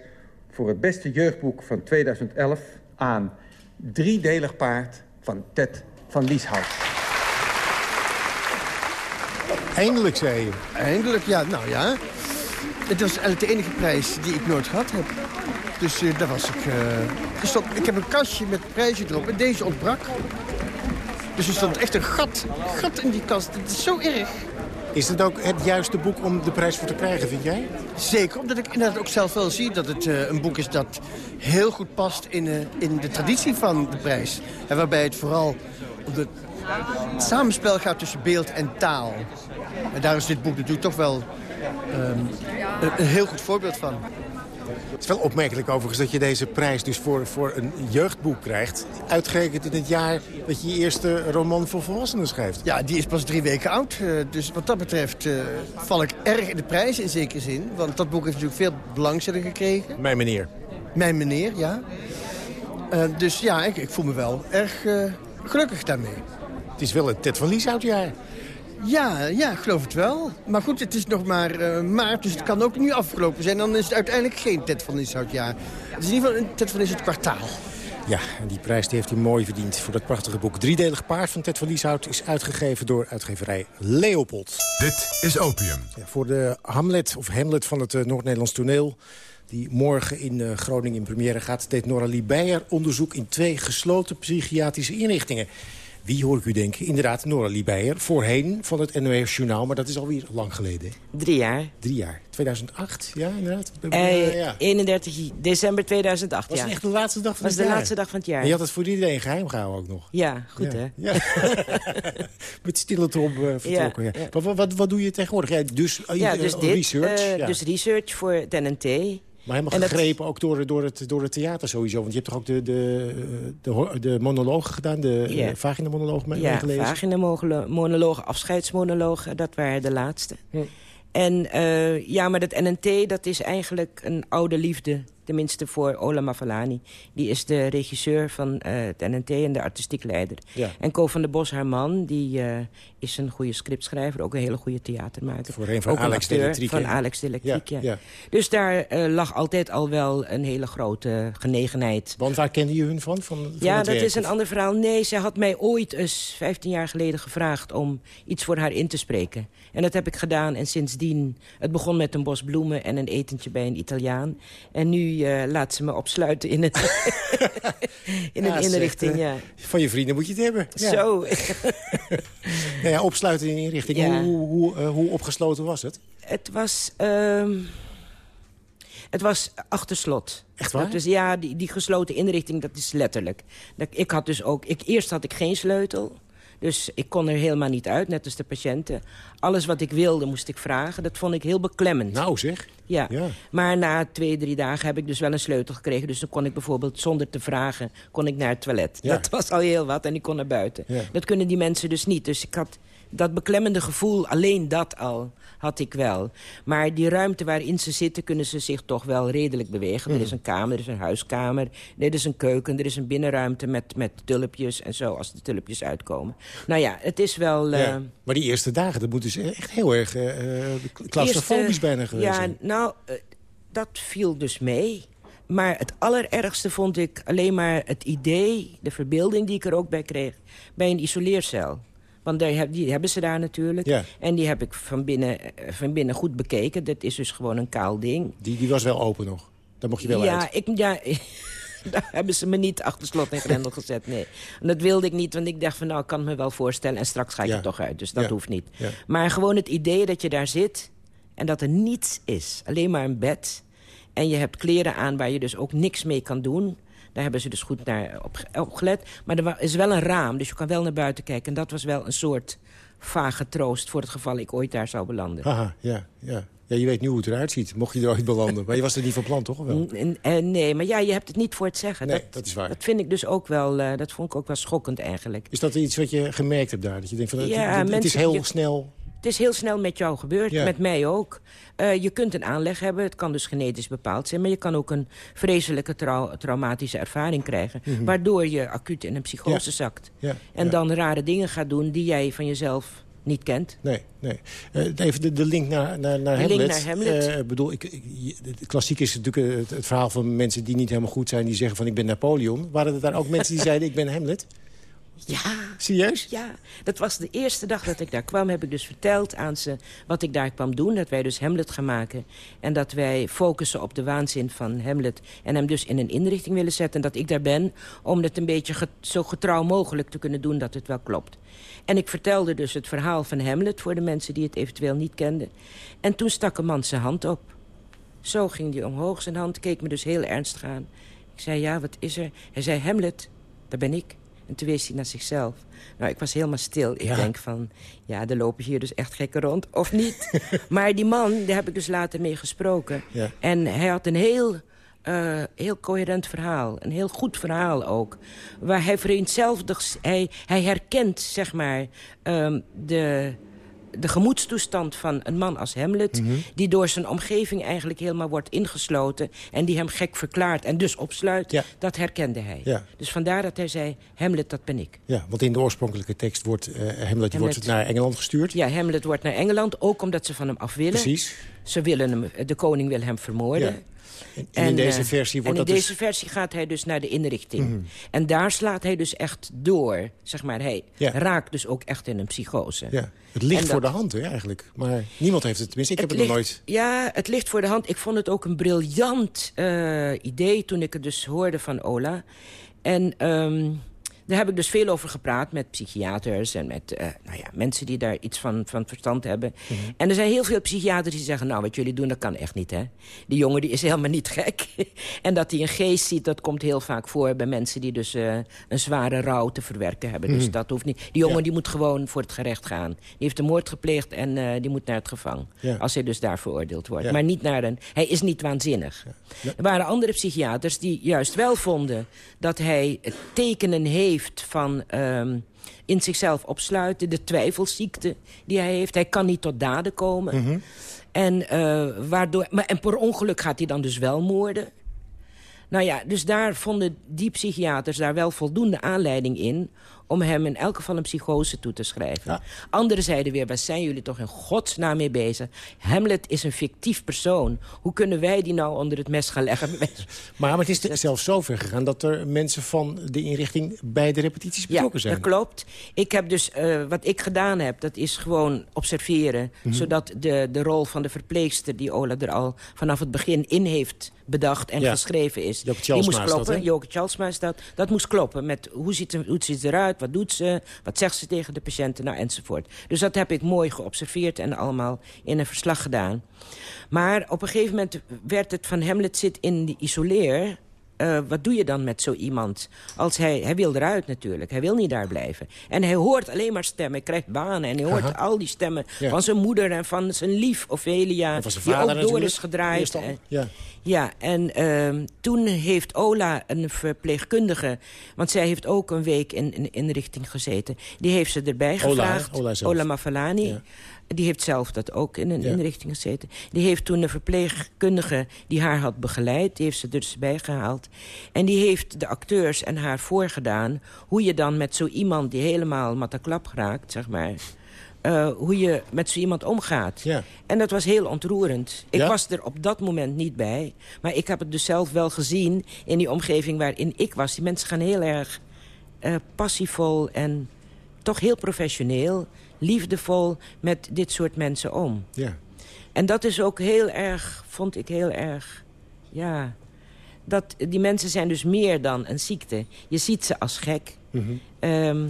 voor het beste jeugdboek van 2011 aan Driedelig Paard van Ted van Lieshout. Eindelijk, zei je. Eindelijk, ja. Nou ja. Het was eigenlijk de enige prijs die ik nooit gehad heb. Dus uh, daar was ik... Uh, stond, ik heb een kastje met prijzen erop en deze ontbrak. Dus er stond echt een gat, gat in die kast. Het is zo erg. Is het ook het juiste boek om de prijs voor te krijgen, vind jij? Zeker, omdat ik inderdaad ook zelf wel zie dat het uh, een boek is dat heel goed past in, uh, in de traditie van de prijs. En waarbij het vooral om het samenspel gaat tussen beeld en taal. En daar is dit boek natuurlijk toch wel um, een, een heel goed voorbeeld van. Het is wel opmerkelijk overigens dat je deze prijs dus voor, voor een jeugdboek krijgt. Uitgerekend in het jaar dat je je eerste roman voor volwassenen schrijft. Ja, die is pas drie weken oud. Dus wat dat betreft uh, val ik erg in de prijs in zekere zin. Want dat boek heeft natuurlijk veel belangstelling gekregen. Mijn meneer. Mijn meneer, ja. Uh, dus ja, ik, ik, voel me wel erg uh, gelukkig daarmee. Het is wel het Ted van Lieshout jaar. Ja, ja, ik geloof het wel. Maar goed, het is nog maar uh, maart, dus het kan ook nu afgelopen zijn. Dan is het uiteindelijk geen Ted van Lieshout-jaar. Het is in ieder geval een Ted van Lieshout kwartaal. Ja, en die prijs die heeft hij mooi verdiend voor dat prachtige boek. Driedelig paard van Ted van Lieshout is uitgegeven door uitgeverij Leopold. Dit is Opium. Ja, voor de Hamlet, of Hamlet van het uh, Noord-Nederlands toneel die morgen in uh, Groningen in première gaat... deed Nora Beijer onderzoek in twee gesloten psychiatrische inrichtingen. Wie hoor ik u denken? Inderdaad, Nora Liebeyer. Voorheen van het NOS Journaal, maar dat is alweer lang geleden. Drie jaar. Drie jaar. 2008, ja, inderdaad. Uh, ja. 31 december 2008, Was ja. echt de laatste dag van Was het jaar? de laatste dag van het jaar. En je had het voor iedereen geheim gehouden ook nog. Ja, goed ja. hè? Ja. Met stille trop uh, vertrokken. Ja, wat, wat, wat, doe je tegenwoordig? Ja, dus, uh, ja, dus dit, research? Dus research voor het NNT. Maar helemaal en gegrepen dat... ook door, door, het, door het theater sowieso. Want je hebt toch ook de, de, de, de monologen gedaan, de ja. vagina-monoloog mee, ja, gelezen? Ja, vagina-monologen, afscheidsmonologen, dat waren de laatste. Hm. En uh, ja, maar dat NNT, dat is eigenlijk een oude liefde. Tenminste voor Ola Mafalani. Die is de regisseur van uh, het NNT en de artistiek leider. Ja. En Ko van der Bos, haar man, die uh, is een goede scriptschrijver. Ook een hele goede theatermaker. Voor een van ook Alex. Van Alex de Elektriek, ja, ja. ja. Dus daar lag altijd al wel een hele grote genegenheid. Want waar kende je hun van? van, van ja, dat werk, is een of? ander verhaal. Nee, zij had mij ooit eens 15 jaar geleden gevraagd... om iets voor haar in te spreken. En dat heb ik gedaan. En sindsdien, het begon met een bos bloemen en een etentje bij een Italiaan. En nu uh, laat ze me opsluiten in, het in ja, een inrichting. Ja. Van je vrienden moet je het hebben. Ja. Zo. nou ja, opsluiten in een inrichting. Hoe, hoe, uh, hoe opgesloten was het? Het was... Uh, het was achter slot. Echt waar? Dus ja, die, die gesloten inrichting, dat is letterlijk. Dat, ik had dus ook... Ik, eerst had ik geen sleutel. Dus ik kon er helemaal niet uit, net als de patiënten. Alles wat ik wilde, moest ik vragen. Dat vond ik heel beklemmend. Nou zeg. Ja. ja. Maar na twee, drie dagen heb ik dus wel een sleutel gekregen. Dus dan kon ik bijvoorbeeld zonder te vragen kon ik naar het toilet. Ja. Dat was al heel wat en ik kon naar buiten. Ja. Dat kunnen die mensen dus niet. Dus ik had dat beklemmende gevoel, alleen dat al, had ik wel. Maar die ruimte waarin ze zitten, kunnen ze zich toch wel redelijk bewegen. Mm. Er is een kamer, er is een huiskamer, er is een keuken... er is een binnenruimte met, met tulpjes en zo, als de tulpjes uitkomen. Nou ja, het is wel... Uh, ja. Maar die eerste dagen, dat moeten ze echt heel erg uh, claustrofobisch eerste, bijna geweest Ja, zijn. nou, uh, dat viel dus mee... Maar het allerergste vond ik alleen maar het idee, de verbeelding die ik er ook bij kreeg, bij een isoleercel. Want die hebben ze daar natuurlijk. Ja. En die heb ik van binnen, van binnen goed bekeken. Dat is dus gewoon een kaal ding. Die, die was wel open nog? Daar mocht je wel ja, uit? Ik, ja, daar hebben ze me niet achter slot en grendel gezet, nee. En dat wilde ik niet, want ik dacht van nou, ik kan het me wel voorstellen... en straks ga ik ja. er toch uit, dus dat ja. hoeft niet. Ja. Maar gewoon het idee dat je daar zit en dat er niets is. Alleen maar een bed. En je hebt kleren aan waar je dus ook niks mee kan doen... Daar hebben ze dus goed naar op, op gelet. Maar er is wel een raam, dus je kan wel naar buiten kijken. En dat was wel een soort vage troost... voor het geval ik ooit daar zou belanden. Haha, ja, ja. Ja, je weet nu hoe het eruit ziet, mocht je er ooit belanden. maar je was er niet van plan, toch? Wel? N nee, maar ja, je hebt het niet voor het zeggen. Nee, dat, dat is waar. Dat vind ik dus ook wel, uh, dat vond ik ook wel schokkend eigenlijk. Is dat iets wat je gemerkt hebt daar? Dat je denkt van, Ja, het, is heel je- snel Het is heel snel met jou gebeurd, Ja. met mij ook. Eh, je kunt een aanleg hebben, het kan dus genetisch bepaald zijn... maar je kan ook een vreselijke trau- traumatische ervaring krijgen... Mhm. waardoor je acuut in een psychose Ja. zakt. Ja, En dan rare dingen gaat doen die jij van jezelf niet kent. Nee, nee. Eh, even de, de link naar, naar, naar De Hamlet. link naar Hamlet. Eh, bedoel, ik, klassiek is natuurlijk het, het verhaal van mensen die niet helemaal goed zijn... die zeggen van ik ben Napoleon. Waren er daar ook mensen die zeiden ik ben Hamlet? Ja. Serieus? Ja, dat was de eerste dag dat ik daar kwam. Heb ik dus verteld aan ze wat ik daar kwam doen. Dat wij dus Hamlet gaan maken. En dat wij focussen op de waanzin van Hamlet. En hem dus in een inrichting willen zetten. En dat ik daar ben om het een beetje zo getrouw mogelijk te kunnen doen dat het wel klopt. En ik vertelde dus het verhaal van Hamlet voor de mensen die het eventueel niet kenden. En toen stak een man zijn hand op. Zo ging hij omhoog, zijn hand keek me dus heel ernstig aan. Ik zei, ja, wat is er? Hij zei, Hamlet, daar ben ik. En toen wees hij naar zichzelf. Nou, ik was helemaal stil. Ik Ja. denk van, ja, er lopen hier dus echt gekken rond, of niet? maar die man, daar heb ik dus later mee gesproken. Ja. En hij had een heel, eh, heel coherent verhaal. Een heel goed verhaal ook. Waar hij vereenzelvigt, hij, hij herkent, zeg maar, ehm, de, de gemoedstoestand van een man als Hamlet... Mhm. die door zijn omgeving eigenlijk helemaal wordt ingesloten... en die hem gek verklaart en dus opsluit, Ja. dat herkende hij. Ja. Dus vandaar dat hij zei, Hamlet, dat ben ik. Ja, want in de oorspronkelijke tekst wordt eh, Hamlet, die wordt Hamlet. naar Engeland gestuurd. Ja, Hamlet wordt naar Engeland, ook omdat ze van hem af willen. Precies. Ze willen hem, de koning wil hem vermoorden. En in deze eh, versie wordt en in dat dus- deze versie gaat hij dus naar de inrichting. Mhm. En daar slaat hij dus echt door. Zeg maar, hij Ja. raakt dus ook echt in een psychose. Ja. Het ligt voor de hand hè, eigenlijk. Maar niemand heeft het, tenminste ik heb het, nog nooit... Ja, het ligt voor de hand. Ik vond het ook een briljant eh, idee toen ik het dus hoorde van Ola. En ehm, daar heb ik dus veel over gepraat met psychiaters... en met eh, nou ja, mensen die daar iets van, van verstand hebben. Mhm. En er zijn heel veel psychiaters die zeggen... nou, wat jullie doen, dat kan echt niet, hè. Die jongen die is helemaal niet gek. en dat hij een geest ziet, dat komt heel vaak voor... bij mensen die dus eh, een zware rouw te verwerken hebben. Dus Mhm. dat hoeft niet. Die jongen Ja. die moet gewoon voor het gerecht gaan. Die heeft een moord gepleegd en eh, die moet naar het gevang. Ja. Als hij dus daar veroordeeld wordt. Ja. Maar niet naar een... Hij is niet waanzinnig. Er waren andere psychiaters die juist wel vonden... dat hij tekenen heeft van... ehm, in zichzelf opsluiten, de twijfelziekte die hij heeft. Hij kan niet tot daden komen. Mhm. En, eh, waardoor, maar, en per ongeluk gaat hij dan dus wel moorden. Nou ja, dus daar vonden die psychiaters daar wel voldoende aanleiding in... om hem in elk geval een psychose toe te schrijven. Anderen zeiden weer, waar zijn jullie toch in godsnaam mee bezig? Hamlet is een fictief persoon. Hoe kunnen wij die nou onder het mes gaan leggen? Maar, maar het is zelfs zo ver gegaan dat er mensen van de inrichting bij de repetities Ja, betrokken zijn. dat klopt. Ik heb dus, eh, wat ik gedaan heb, dat is gewoon observeren. Mhm. Zodat de, de rol van de verpleegster, die Ola er al vanaf het begin in heeft bedacht en Ja. geschreven is. Joke die Tjalsma moest is dat, kloppen. hè? Joke is dat. Dat moest kloppen met hoe ziet, hoe ziet ze eruit, wat doet ze, wat zegt ze tegen de patiënten, nou, enzovoort. Dus dat heb ik mooi geobserveerd en allemaal in een verslag gedaan. Maar op een gegeven moment werd het van Hamlet zit in die isoleer... Eh, wat doe je dan met zo iemand? Als hij, hij wil eruit natuurlijk, hij wil niet daar blijven. En hij hoort alleen maar stemmen, hij krijgt banen... en hij hoort Aha. al die stemmen Ja. van zijn moeder en van zijn lief Ophelia... En van zijn die ook door natuurlijk, is gedraaid. En- Ja. ja, en ehm, toen heeft Ola, een verpleegkundige... want zij heeft ook een week in een inrichting gezeten... die heeft ze erbij Ola, hè? gevraagd. Ola zelf. Mafalani. Ja. Die heeft zelf dat ook in een Ja. inrichting gezeten. Die heeft toen een verpleegkundige die haar had begeleid... die heeft ze dus bij gehaald. En die heeft de acteurs en haar voorgedaan... hoe je dan met zo iemand die helemaal mataklap raakt, zeg maar... eh, hoe je met zo iemand omgaat. Ja. En dat was heel ontroerend. Ik Ja? was er op dat moment niet bij. Maar ik heb het dus zelf wel gezien in die omgeving waarin ik was. Die mensen gaan heel erg eh, passievol en toch heel professioneel... liefdevol met dit soort mensen om. Ja. En dat is ook heel erg, vond ik heel erg... ja, dat, die mensen zijn dus meer dan een ziekte. Je ziet ze als gek. Mhm. Ehm,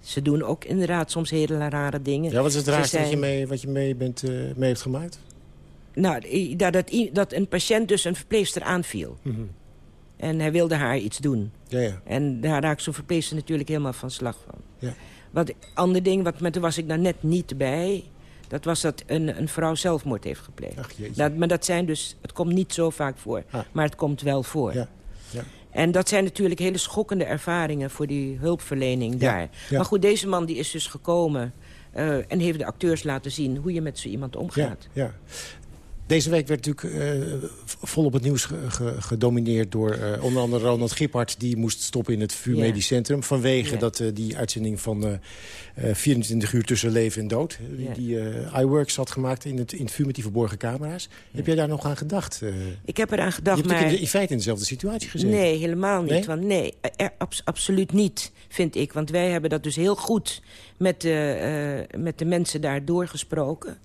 ze doen ook inderdaad soms hele rare dingen. Ja, wat is het raarste wat je mee, wat je mee, bent, eh, mee hebt gemaakt? Nou, dat, dat, dat een patiënt dus een verpleegster aanviel. Mhm. En hij wilde haar iets doen. Ja, ja. En daar raakt zo'n verpleegster natuurlijk helemaal van slag van. Ja. Wat ander ding, wat, maar toen was ik daar net niet bij... dat was dat een, een vrouw zelfmoord heeft gepleegd. Ach, jeetje. dat, maar dat zijn dus, het komt niet zo vaak voor. Ah. Maar het komt wel voor. Ja. Ja. En dat zijn natuurlijk hele schokkende ervaringen voor die hulpverlening Ja, daar. Maar goed, deze man die is dus gekomen... en heeft de acteurs laten zien hoe je met zo iemand omgaat. Ja, ja. Deze week werd natuurlijk uh, volop het nieuws gedomineerd door uh, onder andere Ronald Gippard. Die moest stoppen in het VU Medisch Centrum vanwege dat, uh, die uitzending van 24 uur tussen leven en dood. Die, die iWorks had gemaakt in het, in het VU met die verborgen camera's. Heb jij daar nog aan gedacht? Ik heb eraan gedacht, je hebt maar... in, in, feite in dezelfde situatie gezeten. Nee, helemaal niet. Nee, want nee er, absoluut niet, vind ik. Want wij hebben dat dus heel goed met de, met de mensen daar doorgesproken.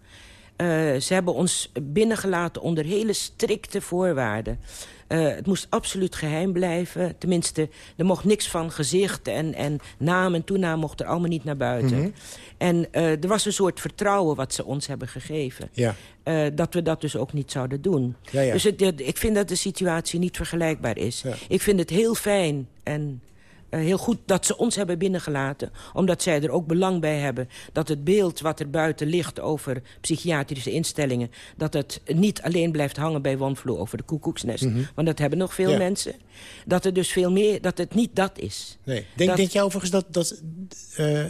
Uh, ze hebben ons binnengelaten onder hele strikte voorwaarden. Uh, het moest absoluut geheim blijven. Tenminste, er mocht niks van gezicht en, en naam en toenaam mocht er allemaal niet naar buiten. Mm -hmm. En uh, er was een soort vertrouwen wat ze ons hebben gegeven. Ja. dat we dat dus ook niet zouden doen. Ja, ja. Dus het, ik vind dat de situatie niet vergelijkbaar is. Ik vind het heel fijn en heel goed dat ze ons hebben binnengelaten. Omdat zij er ook belang bij hebben dat het beeld wat er buiten ligt over psychiatrische instellingen... dat het niet alleen blijft hangen bij Wonvloe over de koekoeksnest. Mm -hmm. Want dat hebben nog veel ja. mensen. Dat er dus veel meer, dat het niet dat is. Nee. Denk, dat, denk je overigens dat, dat uh,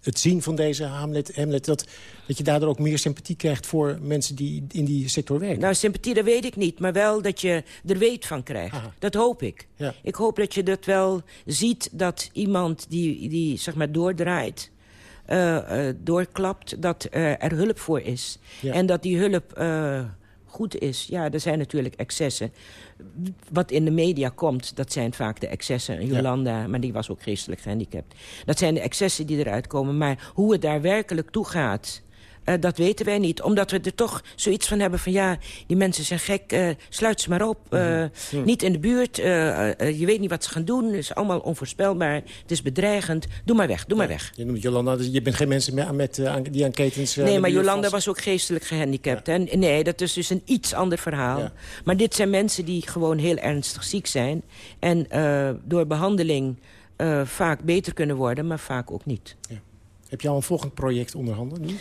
het zien van deze Hamlet, Hamlet dat, dat je daardoor ook meer sympathie krijgt voor mensen die in die sector werken? Nou, sympathie, dat weet ik niet. Maar wel dat je er weet van krijgt. Aha. Dat hoop ik. Ja. Ik hoop dat je dat wel ziet dat iemand die, die zeg maar doordraait... Uh, uh, doorklapt, dat uh, er hulp voor is. Ja. En dat die hulp goed is. Ja, er zijn natuurlijk excessen. Wat in de media komt, dat zijn vaak de excessen. Jolanda, ja. maar die was ook geestelijk gehandicapt. Dat zijn de excessen die eruit komen. Maar hoe het daar werkelijk toe gaat... Uh, dat weten wij niet. Omdat we er toch zoiets van hebben van... ja, die mensen zijn gek, uh, sluit ze maar op. Uh, mm -hmm. Niet in de buurt, je weet niet wat ze gaan doen. Het is allemaal onvoorspelbaar. Het is bedreigend. Doe maar weg, doe ja, maar weg. Je noemt Jolanda, dus je bent geen mensen meer met, aan, die aan ketens... nee, maar Jolanda vast... was ook geestelijk gehandicapt. Ja. Hè? Nee, dat is dus een iets ander verhaal. Ja. Maar dit zijn mensen die gewoon heel ernstig ziek zijn. En door behandeling vaak beter kunnen worden, maar vaak ook niet. Ja. Heb je al een volgend project onder handen nu?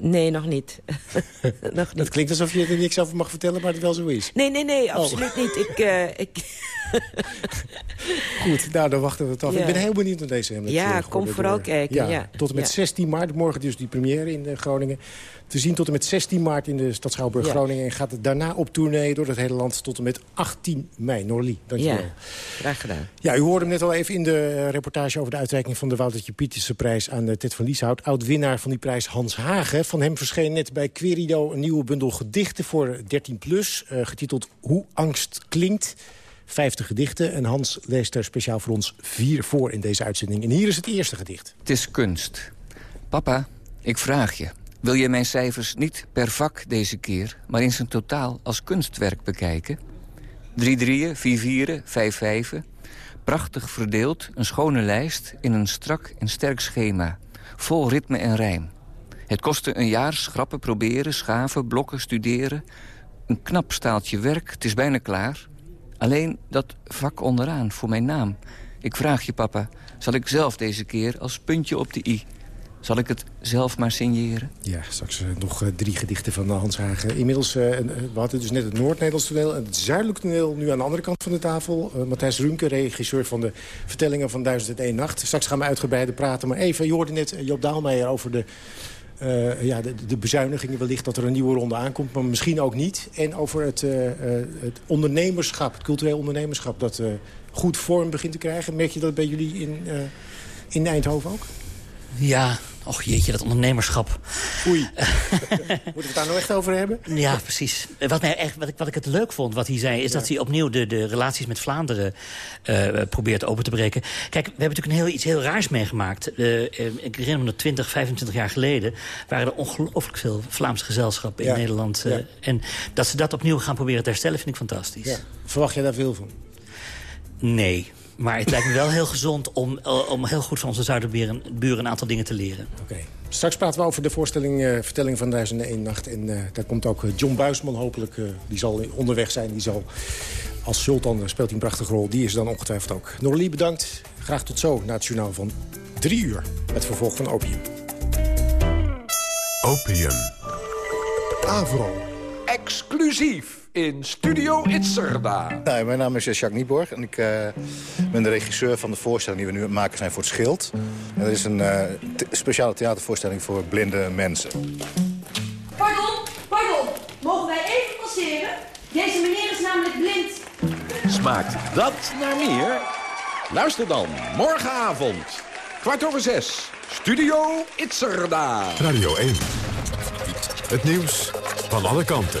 Nee, nog niet. nog niet. Dat klinkt alsof je er niks over mag vertellen, maar het wel zo is. Nee, nee, nee, absoluut oh. niet. Ik, uh, ik... Goed, nou, dan wachten we het af. Ja. Ik ben heel benieuwd naar deze Hamlet. Ja, kom vooral kijken. Ja, ja, Tot en met 16 maart, morgen dus die première in Groningen. Te zien tot en met 16 maart in de stad Schouwburg Groningen. En gaat het daarna op tournee door het hele land tot en met 18 mei. Norlie, dankjewel. Ja, graag gedaan. Ja, u hoorde hem net al even in de reportage over de uitreiking van de Woutertje Pieterse prijs aan Ted van Lieshout. Oud-winnaar van die prijs Hans Hagen. Van hem verscheen net bij Querido een nieuwe bundel gedichten voor 13 plus. Getiteld Hoe angst klinkt. 50 gedichten en Hans leest er speciaal voor ons vier voor in deze uitzending. En hier is het eerste gedicht. Het is kunst. Papa, ik vraag je. Wil je mijn cijfers niet per vak deze keer... maar in zijn totaal als kunstwerk bekijken? Drie drieën, vier vieren, vijf vijven. Prachtig verdeeld, een schone lijst... in een strak en sterk schema. Vol ritme en rijm. Het kostte een jaar schrappen, proberen, schaven, blokken, studeren. Een knap staaltje werk, het is bijna klaar. Alleen dat vak onderaan, voor mijn naam. Ik vraag je, papa, zal ik zelf deze keer als puntje op de i... Zal ik het zelf maar signeren? Ja, straks uh, nog uh, drie gedichten van uh, Hans Hagen. Inmiddels, we hadden dus net het Noord-Nederlands toneel... en het Zuidelijk toneel nu aan de andere kant van de tafel. Matthijs Rumke, regisseur van de vertellingen van 1001 Nacht. Straks gaan we uitgebreider praten. Maar even, je hoorde net Job Daalmeijer over de... ja, de, bezuinigingen wellicht dat er een nieuwe ronde aankomt, maar misschien ook niet. En over het, het ondernemerschap, het cultureel ondernemerschap... dat goed vorm begint te krijgen. Merk je dat bij jullie in, in Eindhoven ook? Ja, och jeetje, dat ondernemerschap. Oei. Moeten we het daar nou echt over hebben? Ja, precies. Wat, mij echt, wat, ik, wat ik het leuk vond, wat hij zei... is ja. dat hij opnieuw de, de relaties met Vlaanderen uh, probeert open te breken. Kijk, we hebben natuurlijk een heel, iets heel raars meegemaakt. Uh, ik herinner me dat 20, 25 jaar geleden... waren er ongelooflijk veel Vlaamse gezelschappen in ja. Nederland. Uh, ja. En dat ze dat opnieuw gaan proberen te herstellen, vind ik fantastisch. Verwacht jij daar veel van? Nee, maar het lijkt me wel heel gezond om, om heel goed van onze zuiderburen een aantal dingen te leren. Oké. Okay. Straks praten we over de voorstelling uh, Vertelling van 1001 Nacht. En uh, daar komt ook John Buisman hopelijk. Uh, die zal onderweg zijn. Die zal als Sultan speelt hij een prachtige rol. Die is dan ongetwijfeld ook. Norlie, bedankt. Graag tot zo na het journaal van drie uur. Het vervolg van Opium. Opium. Avro. Exclusief in Studio Itzerda. Nou, mijn naam is Jacques Nieborg en ik uh, ben de regisseur van de voorstelling die we nu aan het maken zijn voor het Schild. En dat is een uh, speciale theatervoorstelling voor blinde mensen. Pardon, pardon, mogen wij even passeren? Deze meneer is namelijk blind. Smaakt dat naar meer? Luister dan morgenavond, kwart over zes, Studio Itzerda. Radio 1. Het nieuws van alle kanten.